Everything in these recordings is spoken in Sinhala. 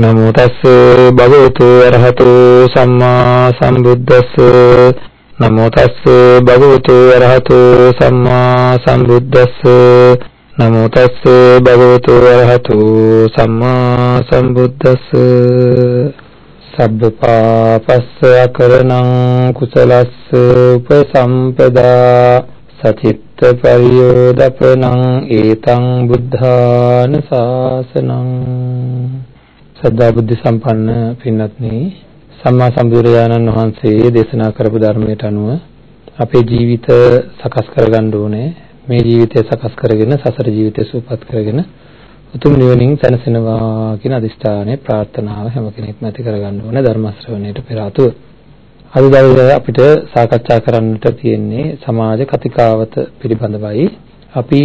නමෝ තස්ස භගවතු අරහතෝ සම්මා සම්බුද්දස්ස. නමෝ තස්ස භගවතු අරහතෝ සම්මා සම්බුද්දස්ස. නමෝ තස්ස භගවතු අරහතෝ සම්මා සම්බුද්දස්ස. සබ්බ පාපස්ස අකරණං කුසලස්ස උපසම්පදා. සචිත්ත පරියෝදපනං ඒතං බුද්ධාන ශාසනං සද්ධා බුද්ධ සම්පන්න පින්වත්නි සම්මා සම්බුදුරජාණන් වහන්සේ දේශනා කරපු ධර්මයට අනුව අපේ ජීවිත සකස් කරගන්න ඕනේ මේ ජීවිතය සකස් කරගෙන සසර ජීවිතය සූපත් කරගෙන උතුම් නිවනින් සැනසෙනවා කියන අදිෂ්ඨානය ප්‍රාර්ථනාව හැම කෙනෙක්ම ඇති කරගන්න ඕනේ ධර්ම ශ්‍රවණයට පෙර ආතුව. අද දවසේ අපිට සාකච්ඡා කරන්නට තියෙන්නේ සමාජ කතිකාවත පිළිබඳවයි. අපි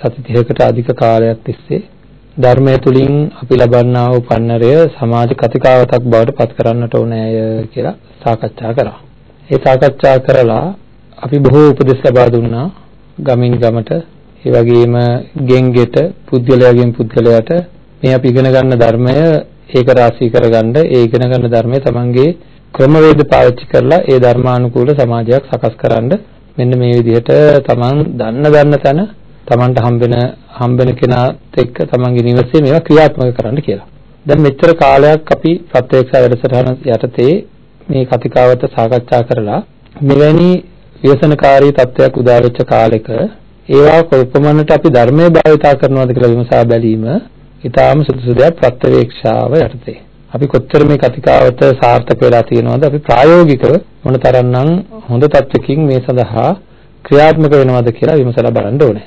සති 30කට අධික කාලයක් තිස්සේ ධර්මය තුලින් අපි ලබන්නා වූ පන්නරය සමාජ කතිකාවතක් බවට පත් කරන්නට ඕනෑය කියලා සාකච්ඡා කරා. ඒ සාකච්ඡා කරලා අපි බොහෝ උපදෙස් ලබා දුන්නා ගමින් ගමට ඒ වගේම ගෙන්ගෙට පුද්ගලයාගෙන් පුද්ගලයාට මේ අපි ඉගෙන ගන්න ධර්මය ඒක රාශී කරගන්න ඒ ඉගෙන ගන්න ධර්මය තමන්ගේ ක්‍රමවේද පාවිච්චි කරලා ඒ ධර්මානුකූල සමාජයක් සකස් කරන්න මෙන්න මේ විදිහට තමන් දන්න දන්න තැන තමන්ට හම්බෙන හම්බෙන කෙනාත් එක්ක තමන්ගේ නිවසේ මේවා ක්‍රියාත්මක කරන්න කියලා. දැන් මෙච්චර කාලයක් අපි ප්‍රත්‍යක්ෂ වැඩසටහන යටතේ මේ කතිකාවත සාකච්ඡා කරලා මෙවැනි ව්‍යසනකාරී තත්ත්වයක් උදා වෙච්ච කාලෙක ඒවා කොයිපමණට අපි ධර්මයේ භාවිතා කරනවද කියලා විමසා බැලීම ඊටාම සුදුසු දෙයක් ප්‍රත්‍යවේක්ෂාව යටතේ. අපි කොච්චර මේ කතිකාවත සාර්ථක වෙලා තියෙනවද අපි ප්‍රායෝගිකව මොනතරම්නම් හොඳ තත්ත්වකින් මේ සඳහා ක්‍රියාත්මක වෙනවද කියලා විමසලා බලන්න ඕනේ.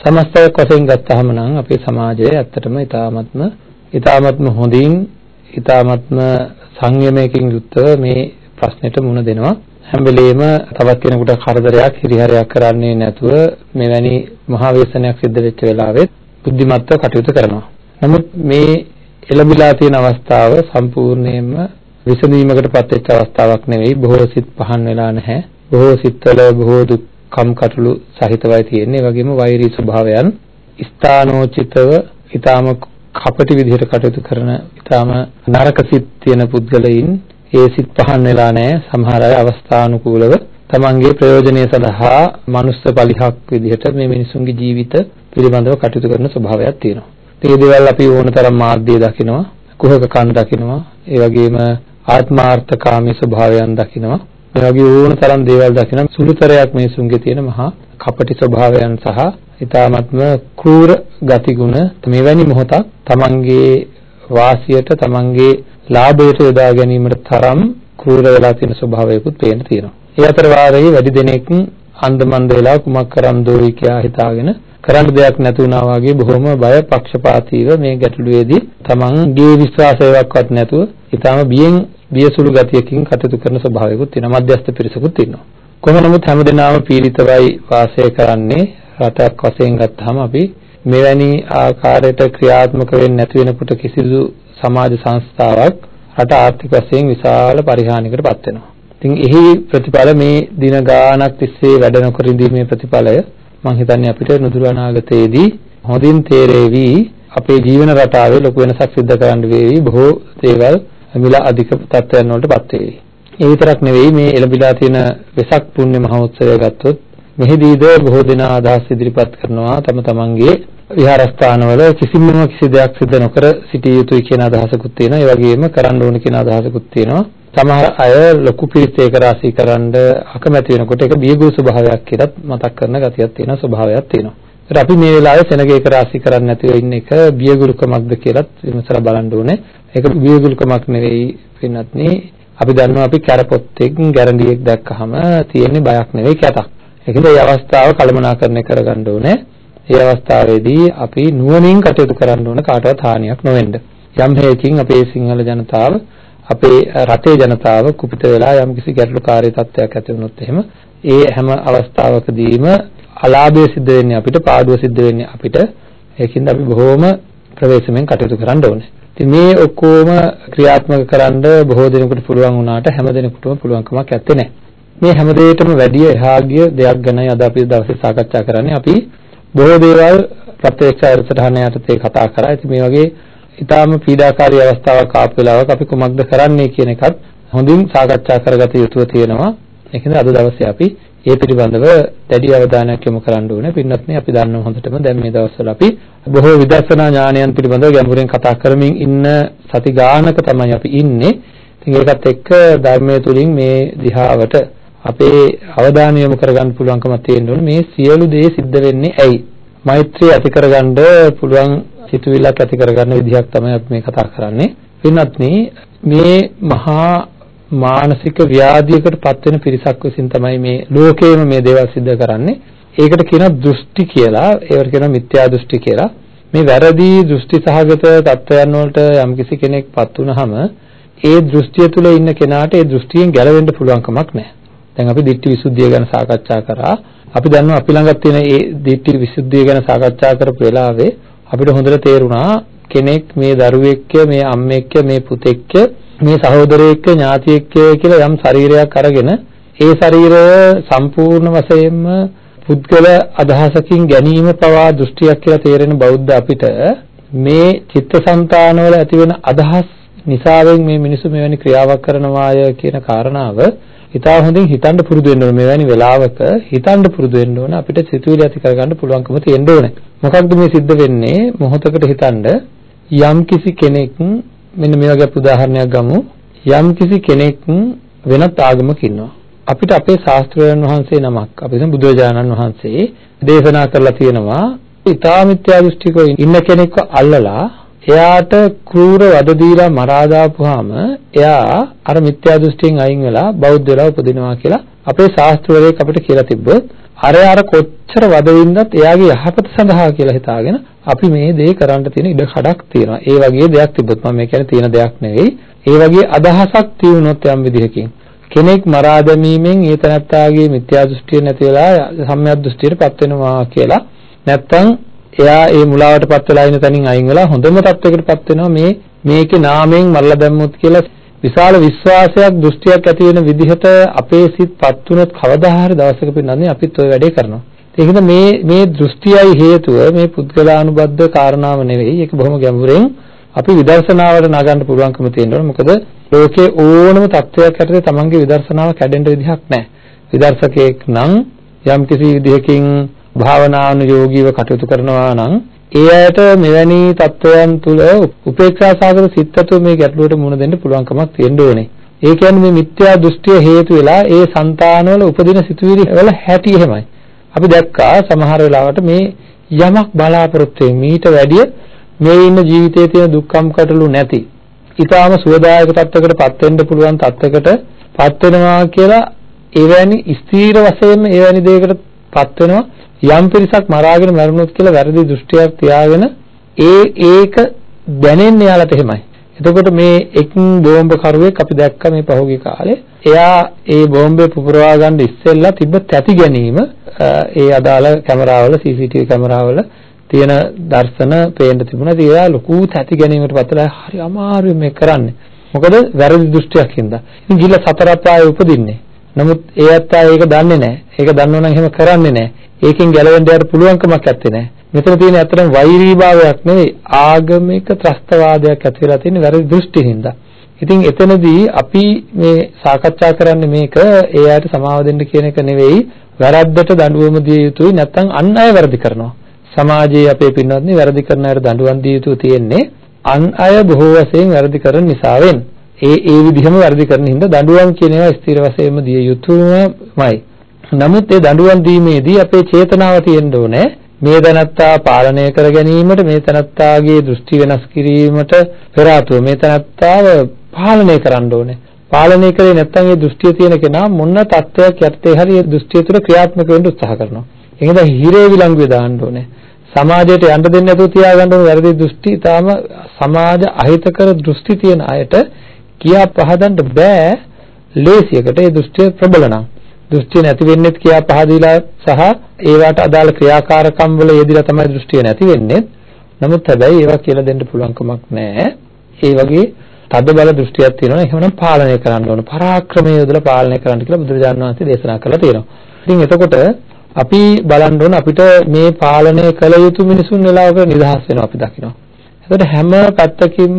සමස්තයක් වශයෙන් ගත්තාම නම් අපේ සමාජය ඇත්තටම ඊටාත්ම ඊටාත්ම හොඳින් ඊටාත්ම සංයමයකින් යුක්තව මේ ප්‍රශ්නෙට මුහුණ දෙනවා. හැම වෙලෙම තවත් කෙනෙකුට කරදරයක් හිරිහැරයක් කරන්නේ නැතුව මෙවැනි මහා වේසනයක් සිද්ධ වෙච්ච වෙලාවෙත් බුද්ධිමත්ව කටයුතු කරනවා. නමුත් මේ එළඹිලා තියෙන අවස්ථාව සම්පූර්ණයෙන්ම විසඳීමකටපත් වෙච්ච අවස්ථාවක් නෙවෙයි. බොහෝ සිත් පහන් වෙලා නැහැ. බොහෝ සිත්වල බොහෝ දුක්ඛම් කටළු සහිතවයි තියෙන්නේ. ඒ වගේම වෛරී ස්වභාවයන් ස්ථානෝචිතව ඊටාම කපටි විදිහට කටයුතු කරන ඊටාම නරක සිත් තියෙන පුද්ගලයින් ඒ සිත් පහන් වෙලා නැහැ සමහර අය අවස්ථානුකූලව තමන්ගේ ප්‍රයෝජනය සඳහා මනුස්ස පලිහක් විදිහට මේ මිනිසුන්ගේ ජීවිත පිළිබඳව කටයුතු කරන ස්වභාවයක් තියෙනවා. ඒ දේවල් අපි ඕනතරම් මාධ්‍ය දකිනවා, කුහක කන් දකිනවා, ඒ වගේම ආත්මාර්ථකාමී ස්වභාවයන් දකිනවා. මේ වගේ ඕනතරම් දේවල් දකින සුළුතරයක් මිනිසුන්ගේ තියෙන මහා කපටි ස්වභාවයන් සහ ඊ타ත්ම කෲර ගතිගුණ මෙවැනි මොහොතක් තමන්ගේ වාසියට තමන්ගේ ලාභයට යොදා ගැනීමට තරම් කෲර වෙලා තියෙන ස්වභාවයකුත් පේන්න තියෙනවා. ඒ අතර වාරයේ වැඩි දෙනෙක් අන්දමන්ද වෙලා කුමක් කරම් දෝයි කියා හිතාගෙන කරන්න දෙයක් නැති වුණා වගේ බොහොම බය පක්ෂපාතීව මේ ගැටලුවේදී තමන්ගේ විශ්වාසයක්වත් නැතුව ඊටාම බියෙන් බියසුළු ගතියකින් කටයුතු කරන ස්වභාවයකුත් තියෙනවා. මධ්‍යස්ථ පිරිසකුත් ඉන්නවා. කොහොම නමුත් හැමදෙනාම පීඩිතවයි වාසය කරන්නේ රටක් වශයෙන් ගත්තාම අපි මෙවැනි ආකාරයට ක්‍රියාත්මක වෙන්නේ නැති වෙනකොට කිසිදු සමාජ සංස්ථාවක් රට ආර්ථික වශයෙන් විශාල පරිහානියකට පත් වෙනවා. ඉතින් එහි ප්‍රතිඵල මේ දින ගාණක් තිස්සේ වැඩ නොකර ඉඳීමේ ප්‍රතිඵලය මම හිතන්නේ අපිට නුදුරු අනාගතයේදී හොඳින් තේරෙවි අපේ ජීවන රටාවේ ලොකු වෙනසක් සිද්ධ කරන්න වේවි බොහෝ දේවල් මිල අධික තත්ත්වයන් වලට පත් වෙවි. ඒ විතරක් නෙවෙයි මේ එළඹිලා තියෙන වෙසක් පුණ්‍ය මහෝත්සවය ගත්තොත් මෙහිදීද බොහෝ දෙනා අදහස් ඉදිරිපත් කරනවා තම තමන්ගේ විහාරස්ථානවල කිසිම කිසි දෙයක් සිදු නොකර සිටිය යුතුයි කියන අදහසකුත් තියෙනවා. ඒ වගේම කරන්න ඕන කියන අදහසකුත් තියෙනවා. සමහර අය ලොකු පිරිස ඒක රාශී කරන්න අකමැති වෙනකොට ඒක බියගුරු ස්වභාවයක් කියලාත් මතක් කරන ගතියක් තියෙනවා ස්වභාවයක් තියෙනවා. ඒත් අපි මේ වෙලාවේ සෙනග ඒක රාශී කරන්නේ නැතිව ඉන්න එක බියගුරුකමක්ද කියලාත් විමසලා බලන්න ඕනේ. ඒක බියගුරුකමක් නෙවෙයි පින්වත්නි. අපි දන්නවා අපි කැරපොත්තෙක් ගැරන්ඩියෙක් දැක්කහම තියෙන්නේ බයක් නෙවෙයි කැතක්. ඒකද මේ අවස්ථාව කළමනාකරණය කරගන්න ඕනේ. ඒ අවස්ථාවේදී අපි නුවණින් කටයුතු කරන්න ඕන කාටවත් හානියක් නොවෙන්න. යම් හේකින් අපේ සිංහල ජනතාව අපේ රටේ ජනතාව කුපිත වෙලා යම්කිසි ගැටලුකාරී තත්ත්වයක් ඇති වුණොත් එහෙම ඒ හැම අවස්ථාවකදීම අලාභය සිද්ධ වෙන්නේ අපිට පාඩුව සිද්ධ වෙන්නේ අපිට ඒකින්ද අපි බොහොම ප්‍රවේශමෙන් කටයුතු කරන්න ඕනේ. ඉතින් මේ ඔක්කොම ක්‍රියාත්මක කරන්න බොහෝ දෙනෙකුට පුළුවන් වුණාට හැම දෙනෙකුටම පුළුවන්කමක් නැත්තේ නෑ. මේ හැම දෙයකටම වැඩි එහා ගිය දෙයක් ගැනයි අද අපි දවසේ සාකච්ඡා කරන්නේ. අපි බොහෝ දේවල් ප්‍රත්‍යක්ෂ අර්ථතහන යටතේ කතා කරා. ඉතින් මේ වගේ ඊටාම පීඩාකාරී අවස්ථාවක් ආපු වෙලාවක අපි කුමක්ද කරන්නේ කියන එකත් හොඳින් සාකච්ඡා කරගත යුතුව තියෙනවා. ඒකෙන්ද අද දවසේ අපි ඒ පිළිබඳව දැඩි අවධානයක් යොමු කරන්න ඕනේ. පින්නත් මේ අපි දන්නවා හොඳටම දැන් මේ දවස්වල අපි බොහෝ විදර්ශනා ඥානයන් පිළිබඳව ගැඹුරින් කතා කරමින් ඉන්න සති ගානක තමයි අපි ඉන්නේ. ඉතින් ඒකත් එක්ක ධර්මයේ තුලින් මේ දිහාවට අපේ අවධානය යොමු කරගන්න පුළුවන්කමක් තියෙන්න ඕනේ. මේ සියලු දේ සිද්ධ වෙන්නේ ඇයි? මෛත්‍රිය ඇති කරගන්න පුළුවන් සිතුවිල්ලක් ඇති කරගන්න විදිහක් තමයි අපි මේ කතා කරන්නේ. පින්නත් මේ මහා මානසික ව්‍යාධියකට පත් වෙන පිරිසක් විසින් තමයි මේ ලෝකේම මේ දේවල් සිද්ධ කරන්නේ. ඒකට කියනවා දෘෂ්ටි කියලා. ඒවට කියනවා මිත්‍යා දෘෂ්ටි කියලා. මේ වැරදි දෘෂ්ටි සහගත තත්ත්වයන් වලට යම්කිසි කෙනෙක්පත් වුනහම ඒ දෘෂ්ටිය තුල ඉන්න කෙනාට ඒ දෘෂ්ටියෙන් ගැලවෙන්න පුළුවන් කමක් නැහැ. දැන් අපි ditthi visuddhiya ගැන සාකච්ඡා කරා. අපි දන්නවා අපි ළඟ තියෙන ඒ ditthi visuddhiya ගැන සාකච්ඡා කරපු වෙලාවේ අපිට හොඳට තේරුණා කෙනෙක් මේ දරුවෙක්ක මේ අම්මෙක්ක මේ පුතෙක්ක මේ සහෝදරයෙක්ක ඥාතියෙක්ක කියලා යම් ශරීරයක් අරගෙන ඒ ශරීරය සම්පූර්ණ වශයෙන්ම පුද්ගල අදහසකින් ගැනීම පවා දෘෂ්ටියක් කියලා තේරෙන බෞද්ධ අපිට මේ චිත්තසංතානවල ඇතිවෙන අදහස් නිසාවෙන් මේ මිනිස්සු මෙවැනි ක්‍රියාවක් කරනවාය කියන කාරණාව හිතා හොඳින් හිතන්න පුරුදු වෙන්න ඕනේ. මෙවැනි වෙලාවක හිතන්න පුරුදු වෙන්න ඕනේ. අපිට සිතුවිලි ඇති කරගන්න පුළුවන්කම තියෙන්න ඕනේ. මොකක්ද මේ සිද්ධ වෙන්නේ? මොහොතකට හිතන්න යම් කිසි කෙනෙක් මෙන්න මේ වගේ උදාහරණයක් ගමු. යම් කිසි කෙනෙක් වෙනත් ආගමක ඉන්නවා. අපිට අපේ ශාස්ත්‍රඥයන් වහන්සේ නමක් අපි දැන් බුදුරජාණන් වහන්සේ දේශනා කරලා තියෙනවා. ඊතා මිත්‍යා දෘෂ්ටිකව ඉන්න කෙනෙක්ව අල්ලලා එයාට ක්‍රූර වද දීලා මරා දාපුවාම එයා අර මිත්‍යා දෘෂ්ටියෙන් අයින් වෙලා බෞද්ධ වෙලා උපදිනවා කියලා අපේ ශාස්ත්‍රවලේ අපිට කියලා තිබ්බොත් අර අර කොච්චර වද වින්දත් එයාගේ යහපත සඳහා කියලා හිතාගෙන අපි මේ දේ කරන්න තියෙන ඉඩ කඩක් තියෙනවා. ඒ වගේ දෙයක් තිබ්බොත් මම මේ කියන්නේ තියෙන දෙයක් නෙවෙයි. ඒ වගේ අදහසක් තියුණොත් යම් විදිහකින් කෙනෙක් මරා දැමීමෙන් ඒ තනත්තාගේ මිත්‍යා දෘෂ්ටිය නැති වෙලා සම්‍යක් දෘෂ්ටියටපත් වෙනවා කියලා නැත්තම් එයා ඒ මුලාවටපත් වෙලා ඉන්න තැනින් අයින් වෙලා හොඳම තත්වයකටපත් වෙනවා මේ මේකේ නාමයෙන් මරලා දැම්මොත් කියලා විශාල විශ්වාසයක් දෘෂ්ටියක් ඇති වෙන විදිහට අපේ සිත්පත් වුණොත් කවදා හරි දවසක පින්නන්නේ අපිත් ওই වැඩේ කරනවා. ඒකද මේ මේ දෘෂ්ටියයි හේතුව මේ පුද්ගලානුබද්ධ කාරණාව නෙවෙයි. ඒක බොහොම ගැඹුරෙන් අපි විදර්ශනාවට නගන්න පුළුවන්කම තියෙනවා. මොකද ලෝකේ ඕනම තත්වයක් යටතේ තමන්ගේ විදර්ශනාව කැඩෙන්න විදිහක් නැහැ. විදර්ශකයෙක් නම් යම්කිසි විදිහකින් භාවනානුයෝගීව කටයුතු කරනවා නම් ඒ අයට මෙවැනි තත්වයන් තුළ උපේක්ෂා සාගත සිත්තු මේ ගැටලුවට මුහුණ දෙන්න පුළුවන්කමක් තියෙන්න ඕනේ. ඒ කියන්නේ මේ මිත්‍යා දෘෂ්ටිය හේතු වෙලා ඒ సంతානවල උපදින සිතුවිලි වල හැටි එහෙමයි. අපි දැක්කා සමහර වෙලාවට මේ යමක් බලාපොරොත්තු මීට වැඩිය මේ ඉන්න ජීවිතයේ තියෙන දුක්ඛම් කටළු නැති ඊටාම සුවදායක තත්වයකටපත් වෙන්න පුළුවන් තත්වයකටපත් වෙනවා කියලා එවැනි ස්ථීර වශයෙන්ම එවැනි දෙයකටපත් වෙනවා යම් පිරිසක් මරාගෙන මැරුණොත් කියලා වැරදි දෘෂ්ටියක් තියාගෙන ඒ ඒක දැනෙන්නේ යාලට එහෙමයි. එතකොට මේ එක් බෝම්බ කරුවෙක් අපි දැක්ක මේ පහුගිය කාලේ එයා ඒ බෝම්බේ පුපුරවා ගන්න ඉස්සෙල්ලා තිබ්බ තැති ගැනීම ඒ අදාළ කැමරාවල CCTV කැමරාවල තියෙන දර්ශන පේන්න තිබුණා. ඉතින් එයා ලොකු තැති ගැනීමකට පත්ලා හරි අමාරුයි මේ කරන්නේ. මොකද වැරදි දෘෂ්ටියක් හින්දා. ඉතින් ගිහලා සතර අපායේ උපදින්නේ. නමුත් ඒ අත්තා ඒක දන්නේ නැහැ. ඒක දන්නව නම් එහෙම කරන්නේ නැහැ. ඒකෙන් ගැලවෙන්න යාට පුළුවන්කමක් නැත්තේ නෑ. මෙතන තියෙන ඇත්තටම වෛරීභාවයක් නෙවෙයි ආගමික ත්‍රස්තවාදයක් ඇති වෙලා තියෙන වැරදි දෘෂ්ටි හින්දා. ඉතින් එතනදී අපි මේ සාකච්ඡා කරන්නේ මේක ඒ අයට සමාව දෙන්න කියන එක නෙවෙයි වැරද්දට දඬුවම දිය යුතුයි නැත්නම් අන් අය වැරදි කරනවා. සමාජයේ අපේ පින්වත්නි වැරදි කරන අයට දඬුවම් දිය යුතු තියෙන්නේ අන් අය බොහෝ වශයෙන් වැරදි කරන නිසාවෙන්. ඒ ඒ විදිහම වැරදි කරන හින්දා දඬුවම් කියන ඒවා ස්ථිර වශයෙන්ම දිය යුතුමයි. නමුත් ඒ දඬුවම් දීමේදී අපේ චේතනාව තියෙන්න ඕනේ මේ දැනත්තා පාලනය කර ගැනීමට මේ තනත්තාගේ දෘෂ්ටි වෙනස් කිරීමට පෙර ආතුව මේ තනත්තාව පාලනය කරන්න ඕනේ. පාලනය කරේ නැත්නම් ඒ දෘෂ්ටිය තියෙන කෙනා මොන තත්ත්වයක් යටතේ හරි ඒ දෘෂ්ටිය තුළ ක්‍රියාත්මක වෙන්න උත්සාහ කරනවා. ඒකද හිරේ විලංගුවේ දාන්න ඕනේ. සමාජයට යන්න දෙන්නේ නැතුව තියාගන්න ඕනේ වැරදි දෘෂ්ටි තාම සමාජ අහිතකර දෘෂ්ටි තියෙන අයට කියා පහදන්න බෑ ලේසියකට ඒ දෘෂ්ටිය ප්‍රබල නම් දෘෂ්ටිය නැති වෙන්නේත් කියා පහදීලා සහ ඒවට අදාළ ක්‍රියාකාරකම් වල යෙදিলা තමයි දෘෂ්ටිය නැති වෙන්නේ. නමුත් හැබැයි ඒවා කියලා දෙන්න පුළුවන් කමක් නැහැ. ඒ වගේ තද බල දෘෂ්ටියක් තියෙනවා එහෙනම් පාලනය කරන්න ඕන. පරාක්‍රමය යොදලා පාලනය කරන්න කියලා බුදුරජාණන් වහන්සේ දේශනා කළා තියෙනවා. ඉතින් එතකොට අපි බලන්න ඕන අපිට මේ පාලනය කළ යුතු මිනිසුන් වෙලාවක නිදහස් වෙනවා අපි දකිනවා. එතකොට හැම පැත්තකින්ම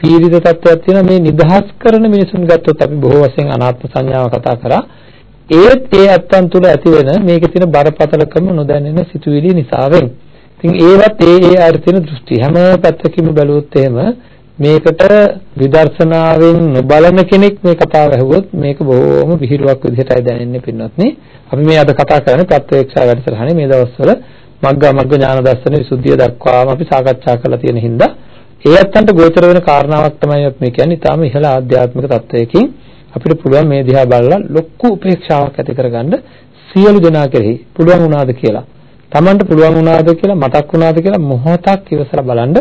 පීඩිත තත්ත්වයක් තියෙන මේ නිදහස් කරන මිනිසුන් ගත්තොත් අපි බොහෝ වශයෙන් අනාත්ම සංඥාව කතා කරා. ඒත් ඒ ඇත්තන් තුල ඇති වෙන මේකේ තියෙන බරපතලකම නොදැනෙන සිතුවිලි නිසාවෙන්. ඉතින් ඒවත් ඒ ඒ අර තියෙන දෘෂ්ටි හැම පැත්තකින්ම බැලුවොත් එහෙම මේකට විදර්ශනාවෙන් නොබලන කෙනෙක් මේ කතාව ඇහුවොත් මේක බොහොම විහිළුවක් විදිහටයි දැනෙන්නේ පින්වත්නි. අපි මේ අද කතා කරන්නේ ප්‍රත්‍යක්ෂා වැඩසටහනේ මේ දවස්වල මග්ගා මග්ග ඥාන දර්ශන විසුද්ධිය දක්වාම අපි සාකච්ඡා කරලා තියෙන හින්දා ඒ අත්තන්ට ගෝචර වෙන කාරණාවක් තමයි අපි මේ කියන්නේ. ඊටාම ඉහළ ආධ්‍යාත්මික තත්වයකින් අපිට පුළුවන් මේ දිහා බලලා ලොකු උපේක්ෂාවක් ඇති කරගන්න සියලු දෙනා කෙරෙහි පුළුවන් වුණාද කියලා. Tamanට පුළුවන් වුණාද කියලා මතක් වුණාද කියලා මොහොතක් ඉවසලා බලන්න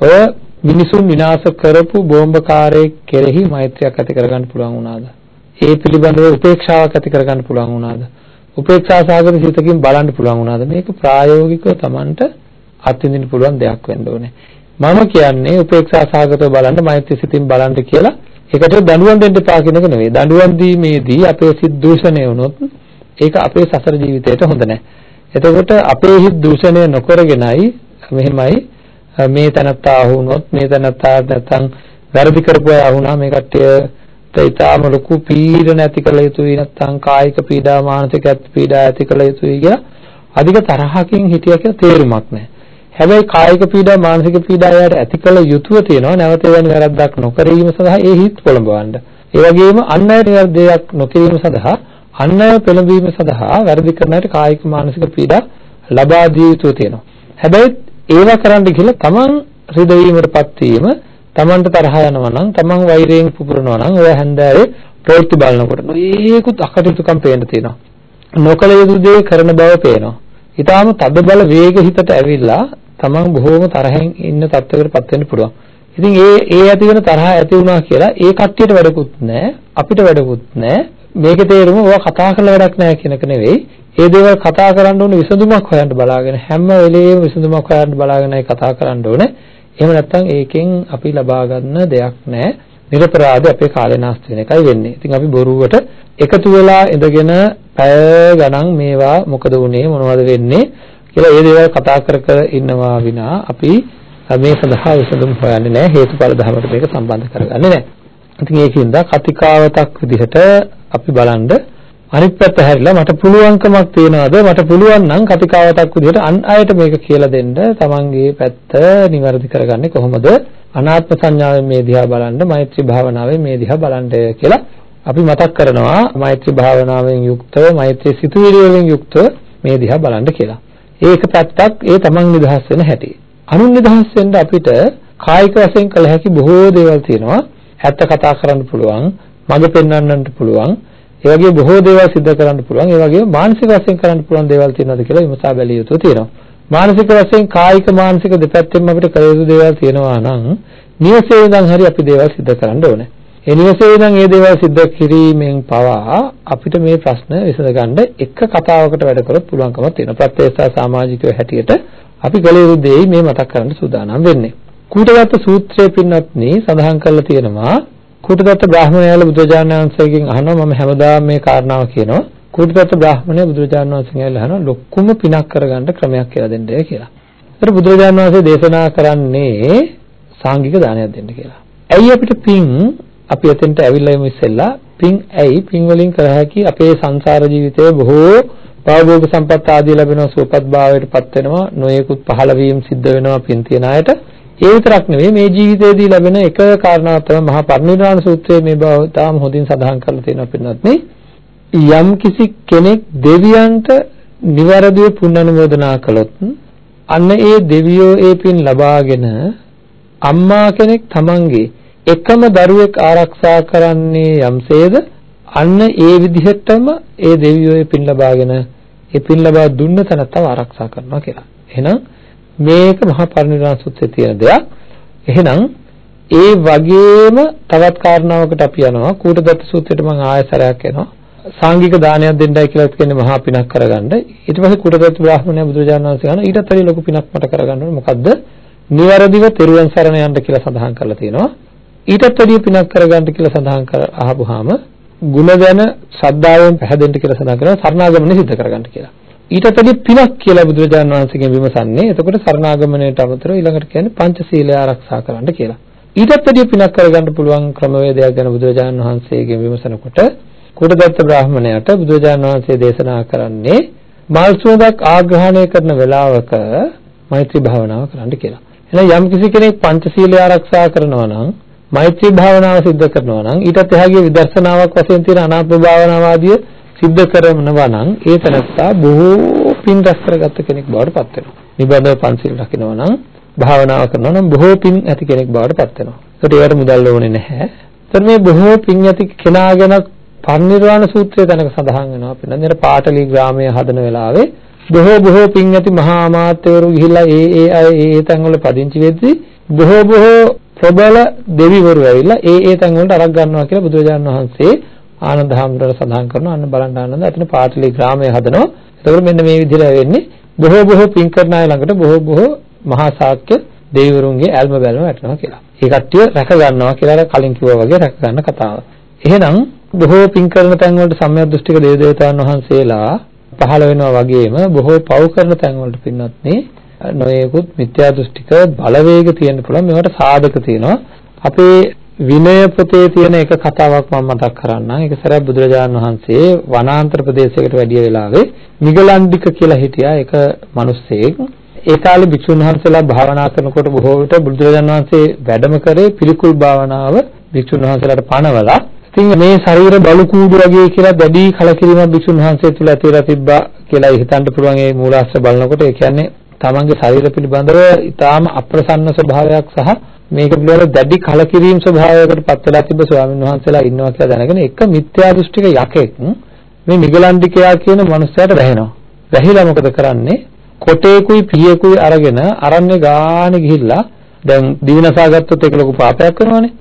ඔය මිනිසුන් විනාශ කරපු බෝම්බකාරයෙක් කෙරෙහි මෛත්‍රියක් ඇති කරගන්න පුළුවන් වුණාද? ඒ පිළිබඳව උපේක්ෂාවක් ඇති කරගන්න පුළුවන් වුණාද? උපේක්ෂා සාගත සිතකින් බලන්න පුළුවන් වුණාද? මේක ප්‍රායෝගිකව Tamanට අත්විඳින්න පුළුවන් දෙයක් වෙන්න ඕනේ. මම කියන්නේ උපේක්ෂා සාගතව බලන්න මෛත්‍රී සිතින් බලන්න කියලා ඒකට දඬුවම් දෙන්න එපා කියන එක නෙවෙයි. දඬුවම් දීමේදී අපේ සිත් දූෂණය වුණොත් ඒක අපේ සසර ජීවිතයට හොඳ නැහැ. එතකොට අපේ හිත් දූෂණය නොකරගෙනයි මෙහෙමයි මේ තනත්තා වුණොත් මේ තනත්තා නැත්තම් වැරදි කරපු අය වුණා මේ කට්ටියට ඊටාම ලොකු පීඩන ඇති කළ යුතුයි නැත්තම් කායික පීඩා මානසික පීඩා ඇති කළ යුතුයි කියලා අධික තරහකින් හිටියා කියලා තේරුමක් නැහැ. හැබැයි කායික පීඩා මානසික පීඩා යාට ඇති කළ යුතුව තියෙනවා නැවත එවැනි වැරද්දක් නොකිරීම සඳහා ඒ හිත් පොළඹවන්න. ඒ වගේම අන් අයට දෙයක් නොකිරීම සඳහා අන් අය පෙළඹවීම සඳහා වැරදි කරන අයට කායික මානසික පීඩා ලබා දිය යුතු තියෙනවා. හැබැයි ඒවා කරන්න කියලා තමන් රිදවීමටපත් වීම තමන්ට තරහ යනවා නම් තමන් වෛරයෙන් පුපුරනවා නම් ඔය හැන්දෑවේ ප්‍රවෘත්ති බලනකොට ඒකුත් අකටයුතුකම් පේන්න තියෙනවා. නොකල යුතු දේ කරන බව පේනවා. ඊටාම තද බල වේග හිතට ඇවිල්ලා තමන් බොහෝම තරහෙන් ඉන්න තත්ත්වයකටපත් වෙන්න පුළුවන්. ඉතින් ඒ ඒ ඇති වෙන තරහ ඇති වුණා කියලා ඒ කට්ටියට වැඩකුත් නැහැ අපිට වැඩකුත් නැහැ මේකේ තේරුම ඔයා කතා කරලා වැඩක් නැහැ කියන එක නෙවෙයි ඒ දේවල් කතා කරන්න ඕනේ විසඳුමක් හොයන්න බලාගෙන හැම වෙලෙම විසඳුමක් හොයන්න බලාගෙනයි කතා කරන්න ඕනේ. එහෙම නැත්නම් ඒකෙන් අපි ලබා ගන්න දෙයක් නැහැ. නිරපරාධ අපේ කාලේ නාස්ති වෙන එකයි වෙන්නේ. ඉතින් අපි බොරුවට එකතු වෙලා ඉඳගෙන පැය ගණන් මේවා මොකද වුනේ මොනවද වෙන්නේ කියලා ඒ දේවල් කතා කර කර ඉන්නවා විනා අපි මේ සඳහා විසඳුම් හොයන්නේ නැහැ. හේතුඵල ධර්මයට මේක සම්බන්ධ කරගන්නේ නැහැ. ඉතින් ඒකින්ද කතිකාවතක් විදිහට අපි බලන්නේ අනිත් පැත්ත හැරිලා මට පුළුවන්කමක් තියනවාද? මට පුළුවන් නම් කතිකාවතක් විදිහට අන් අයට මේක කියලා දෙන්න. තමන්ගේ පැත්ත નિවැරදි කරගන්නේ කොහොමද? අනාත්ම සංඥාවෙන් මේ දිහා බලන්න මෛත්‍රී භාවනාවෙන් මේ දිහා බලන්න කියලා අපි මතක් කරනවා. මෛත්‍රී භාවනාවෙන් යුක්තව මෛත්‍රී සිතුවිලි වලින් යුක්තව මේ දිහා බලන්න කියලා. ඒක පැත්තක් ඒ තමන් නිදහස් වෙන හැටි. අනුන් නිදහස් වෙන්න අපිට කායික වශයෙන් කළ හැකි බොහෝ දේවල් තියෙනවා. ඇත්ත කතා කරන්න පුළුවන්, මඟ පෙන්වන්නත් පුළුවන්. ඒ වගේ බොහෝ දේවල් සිද්ධ කරන්න පුළුවන්. ඒ වගේම මානසික වශයෙන් කරන්න පුළුවන් දේවල් තියෙනවද කියලා විමසා බැලිය යුතු තියෙනවා. මානසික වශයෙන් කායික මානසික දෙපැත්තෙන්ම අපිට කළ යුතු දේවල් තියෙනවා නම් නිවසේ ඉඳන් හරි අපි දේවල් සිද්ධ කරන්න ඕනේ. ඒ නිවසේ ඉඳන් මේ දේවල් සිද්ධ කිරීමෙන් පවා අපිට මේ ප්‍රශ්න විසඳගන්න එක කතාවකට වැඩ කරොත් පුළුවන්කමක් තියෙනවා. ප්‍රත්‍යක්ෂ සමාජිකයෝ හැටියට අපි කළ යුතු දෙයි මේ මතක් කරන්න සූදානම් වෙන්නේ. කූටගත සූත්‍රයේ පින්නත්නි සඳහන් කරලා තියෙනවා කුටදත්ත බ්‍රාහ්මණයාල බුදුරජාණන් වහන්සේගෙන් අහනවා මම හැමදාම මේ කාරණාව කියනවා කුටදත්ත බ්‍රාහ්මණය බුදුරජාණන් වහන්සේගෙන් අහනවා ලොකුම පිනක් කරගන්න ක්‍රමයක් කියලා දෙන්නයි කියලා. ඒතර බුදුරජාණන් වහන්සේ දේශනා කරන්නේ සාංගික දානයක් දෙන්න කියලා. ඇයි අපිට පින් අපි එතෙන්ට ඇවිල්ලා යමු ඉස්සෙල්ලා. පින් ඇයි? පින් වලින් කර හැකි අපේ සංසාර ජීවිතයේ බොහෝ භවෝග සම්පත් ආදී ලැබෙනවා සුවපත් භාවයට පත් වෙනවා නොයෙකුත් පහළ වීම සිද්ධ වෙනවා පින් තියන අයට. ඒ විතරක් නෙවෙයි මේ ජීවිතයේදී ලැබෙන එක කාරණාවක් තමයි මහා පරිනිර්වාණ සූත්‍රයේ මේ බව තාම හොඳින් සඳහන් කරලා තියෙනවා පින්නත් යම් කිසි කෙනෙක් දෙවියන්ට නිවැරදිව පුණ්‍ය අනුමෝදනා කළොත් අන්න ඒ දෙවියෝ ඒ පින් ලබාගෙන අම්මා කෙනෙක් තමන්ගේ එකම දරුවෙක් ආරක්ෂා කරන්නේ යම්සේද? අන්න ඒ විදිහටම ඒ දෙවියෝ ඒ පින් ලබාගෙන ඒ පින් ලබා දුන්න තැනත්තව ආරක්ෂා කරනවා කියලා. එහෙනම් මේක මහා පරිනිර්වාණ සූත්‍රයේ තියෙන දෙයක්. එහෙනම් ඒ වගේම තවත් කාරණාවකට අපි යනවා. කූටදත්ත සූත්‍රයට මම ආයසරයක් එනවා. සාංගික දානයක් දෙන්නයි කියලා කියන්නේ මහා පිනක් කරගන්න. ඊට පස්සේ කුටදත්ත බ්‍රාහ්මණය බුදුරජාණන් වහන්සේ ගන්න. ඊටත් වැඩි ලොකු පිනක් මට කරගන්න ඕනේ. මොකද්ද? නිවැරදිව තෙරුවන් සරණ යන්න කියලා සඳහන් කරලා තියෙනවා. ඊටත් වැඩි පිනක් කරගන්න කියලා සඳහන් කර අහපුවාම ಗುಣ ගැන ශ්‍රද්ධාවෙන් පැහැදෙන්න කියලා සඳහන් කරනවා සරණාගමනය සිද්ධ කරගන්න කියලා ඊටත් වැඩි පිනක් කියලා බුදුරජාණන් වහන්සේගෙන් විමසන්නේ එතකොට සරණාගමනයට අමතරව ඊළඟට කියන්නේ පංචශීලය ආරක්ෂා කරන්න කියලා ඊටත් වැඩි පිනක් කරගන්න පුළුවන් ක්‍රමවේදයක් ගැන බුදුරජාණන් වහන්සේගෙන් විමසනකොට කුඩදත්ත බ්‍රාහ්මණයට බුදුරජාණන් වහන්සේ දේශනා කරන්නේ මල් සුවඳක් ආග්‍රහණය කරන වෙලාවක මෛත්‍රී භාවනාව කරන්න කියලා. එහෙනම් යම් කිසි කෙනෙක් පංචශීලය ආරක්ෂා කරනවා නම් මෛත්‍රී භාවනාව සිද්ධ කරනවා නම් ඊටත් එහාගේ විදර්ශනාවක් වශයෙන් තියෙන අනාත්ම භාවනාව ආදිය සිද්ධ කරනවා නම් ඒ තනත්තා බොහෝ පින් රැස් කරගත්ත කෙනෙක් බවට පත් වෙනවා. නිබඳව පංචශීල රකින්නවා නම් භාවනාව කරනවා නම් බොහෝ පින් ඇති කෙනෙක් බවට පත් වෙනවා. ඒකට ඒවට මුදල් ඕනේ නැහැ. ඒතර මේ බොහෝ පින් ඇති කෙනා ගැන පරිනිර්වාණ සූත්‍රය තැනක සඳහන් වෙනවා අපිට. නේද? පාටලී ග්‍රාමයේ හදන වෙලාවේ බොහෝ බොහෝ පින් ඇති මහා අමාත්‍යවරු ගිහිල්ලා ඒ ඒ අය ඒ ඒ තැන්වල පදිංචි වෙද්දී බොහෝ බොහෝ ප්‍රබල දෙවිවරු ඇවිල්ලා ඒ ඒ තැන්වලට අරක් ගන්නවා කියලා බුදුරජාණන් වහන්සේ ආනන්ද හැමරට සඳහන් කරනවා. අන්න බලන්න ආනන්ද අතන පාටලී ග්‍රාමය හදනවා. එතකොට මෙන්න මේ විදිහට වෙන්නේ බොහෝ බොහෝ පින් කරන අය ළඟට බොහෝ බොහෝ මහා ශාක්‍ය දෙවිවරුන්ගේ ඇල්ම බැල්ම වැටෙනවා කියලා. ඒ කට්ටිය රැක ගන්නවා කියලා කලින් කිව්වා වගේ රැක ගන්න කතාව. එහෙනම් බොහෝ පින් කරන තැන් වලට සම්‍යක් දෘෂ්ටික දේව දේවතාවුන් වහන්සේලා පහළ වෙනවා වගේම බොහෝ පව් කරන තැන් වලට පින්වත්නි නොයෙකුත් මිත්‍යා දෘෂ්ටික බලවේග තියෙන්න පුළුවන්. මේවට සාධක තියෙනවා. අපේ විනය පොතේ තියෙන එක කතාවක් මම මතක් කරන්නම්. ඒක සරත් බුදුරජාණන් වහන්සේ වනාන්තර ප්‍රදේශයකට වැඩිය වෙලාවේ නිගලන්ඩික කියලා හිටියා එක මිනිස්සෙක්. ඒ කාලේ භික්ෂුන් වහන්සේලා භාවනා කරනකොට බොහෝ විට බුදුරජාණන් වහන්සේ වැඩම කරේ පිළිකුල් භාවනාව භික්ෂුන් වහන්සේලාට පනවලා ඉතින් මේ ශරීර බලු කූඩු වගේ කියලා දැඩි කලකිරීමක් භික්ෂුන් වහන්සේ තුල ඇති වෙලා තිබ්බා කියලා හිතන්න පුළුවන් ඒ මූලාශ්‍ර බලනකොට. ඒ කියන්නේ තමන්ගේ ශරීර පිළිබඳව ඊටාම අප්‍රසන්න ස්වභාවයක් සහ මේක පිළිබඳව දැඩි කලකිරීම ස්වභාවයකට පත් වෙලා තිබ්බ ස්වාමීන් වහන්සේලා ඉන්නවා කියලා දැනගෙන එක මිත්‍යා දෘෂ්ටික යකෙක් මේ නිගලන්ඩිකයා කියන මනුස්සයාට වැහෙනවා. වැහිලා මොකද කරන්නේ? කොටේකුයි පියකුයි අරගෙන අරන්නේ ගානේ ගිහිල්ලා දැන් දිවිනසා ගත්තොත් ඒක ලොකු පාපයක් වෙනවනේ.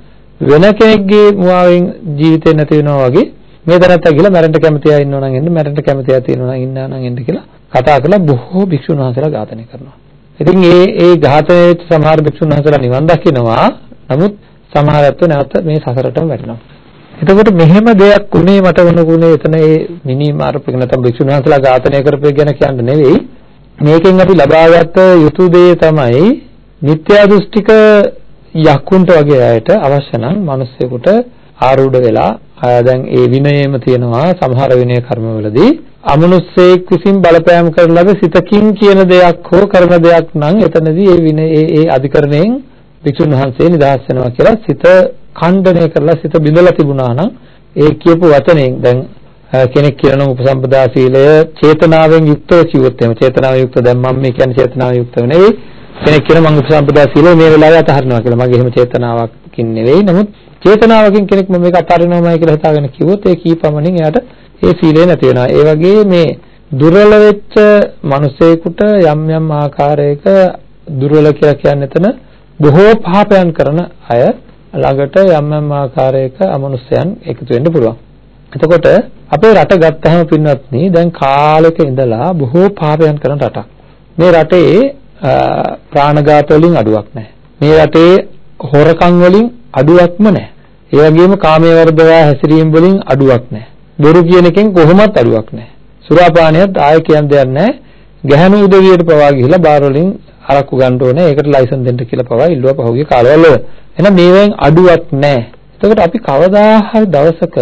වෙන කෙනෙක්ගේ මුවාවෙන් ජීවිතේ නැති වෙනවා වගේ මේ තැනත්තා ගිහලා මැරෙන්න කැමති අය ඉන්නවා නම් එන්න මැරෙන්න කැමති අය තියෙනවා නම් ඉන්නා නම් එන්න කියලා කතා කරලා බොහෝ භික්ෂුන් වහන්සේලා ඝාතනය කරනවා. ඉතින් ඒ ඒ ඝාතනයේ සමහර භික්ෂුන් වහන්සේලා නිවන් දකින්නවා. නමුත් සමහර අත්ව නැවත මේ සසරටම වැටෙනවා. එතකොට මෙහෙම දෙයක් උනේ මට වුණුනේ එතන ඒ මිනි මාර්පක නැත්නම් භික්ෂුන් වහන්සේලා ඝාතනය කරපු ගැන කියන්න නෙවෙයි. මේකෙන් අපි ලබාගත් යුතු දේ තමයි නිත්‍ය දෘෂ්ටික යක්කුන්ට වගේ අයට අවශ්‍ය නම් මිනිස්සෙකුට ආරූඪ වෙලා දැන් ඒ විනයෙම තියෙනවා සමහර විනය කර්මවලදී අමනුස්සයෙක් විසින් බලපෑම් කරන ලද සිතකින් කියන දෙයක් හෝ කරන දෙයක් නම් එතනදී ඒ විනය ඒ ඒ අධිකරණයෙන් වික්ෂුන් වහන්සේ නිදහස් වෙනවා කියලා සිත ඛණ්ඩණය කරලා සිත බිඳලා තිබුණා නම් ඒ කියපු වචනයෙන් දැන් කෙනෙක් කියන උපසම්පදා සීලය චේතනාවෙන් යුක්තව කිව්වොත් එහෙම චේතනාවෙන් යුක්ත දැන් මම මේ කියන්නේ චේතනාවෙන් යුක්තව නෙවෙයි කෙනෙක් කියන මම උපසම්පදා සීලය මේ වෙලාවේ අතහරිනවා කියලා. මගේ එහෙම චේතනාවකින් නෙවෙයි. නමුත් චේතනාවකින් කෙනෙක් මම මේක අතහරිනවාමයි කියලා හිතාගෙන කිව්වොත් ඒ කීපමණින් එයාට ඒ සීලය නැති වෙනවා. ඒ වගේ මේ දුර්වල වෙච්ච මිනිසෙකුට යම් යම් ආකාරයක දුර්වල කියලා කියන්නේ එතන බොහෝ පාපයන් කරන අය ළඟට යම් යම් ආකාරයක අමනුෂ්‍යයන් එකතු වෙන්න පුළුවන්. එතකොට අපේ රට ගත්තහම පින්වත්නි දැන් කාලෙක ඉඳලා බොහෝ පාපයන් කරන රටක්. මේ රටේ ප්‍රාණඝාත වලින් අඩුවක් නැහැ. මේ රටේ හොරකම් වලින් අඩුවක්ම නැහැ. ඒ වගේම කාමයේ වර්ධවා හැසිරීම වලින් අඩුවක් නැහැ. බොරු කියන එකෙන් කොහොමත් අඩුවක් නැහැ. සුරාපානයත් ආයෙ කියන දෙයක් නැහැ. ගැහණු උදවියට පවා ගිහිලා බාර් වලින් අරක්කු ගන්න ඕනේ. ඒකට ලයිසන් දෙන්න කියලා පවා ඉල්ලුවා පහුගිය කාලවල වල. එහෙනම් මේවෙන් අඩුවක් නැහැ. එතකොට අපි කවදා හරි දවසක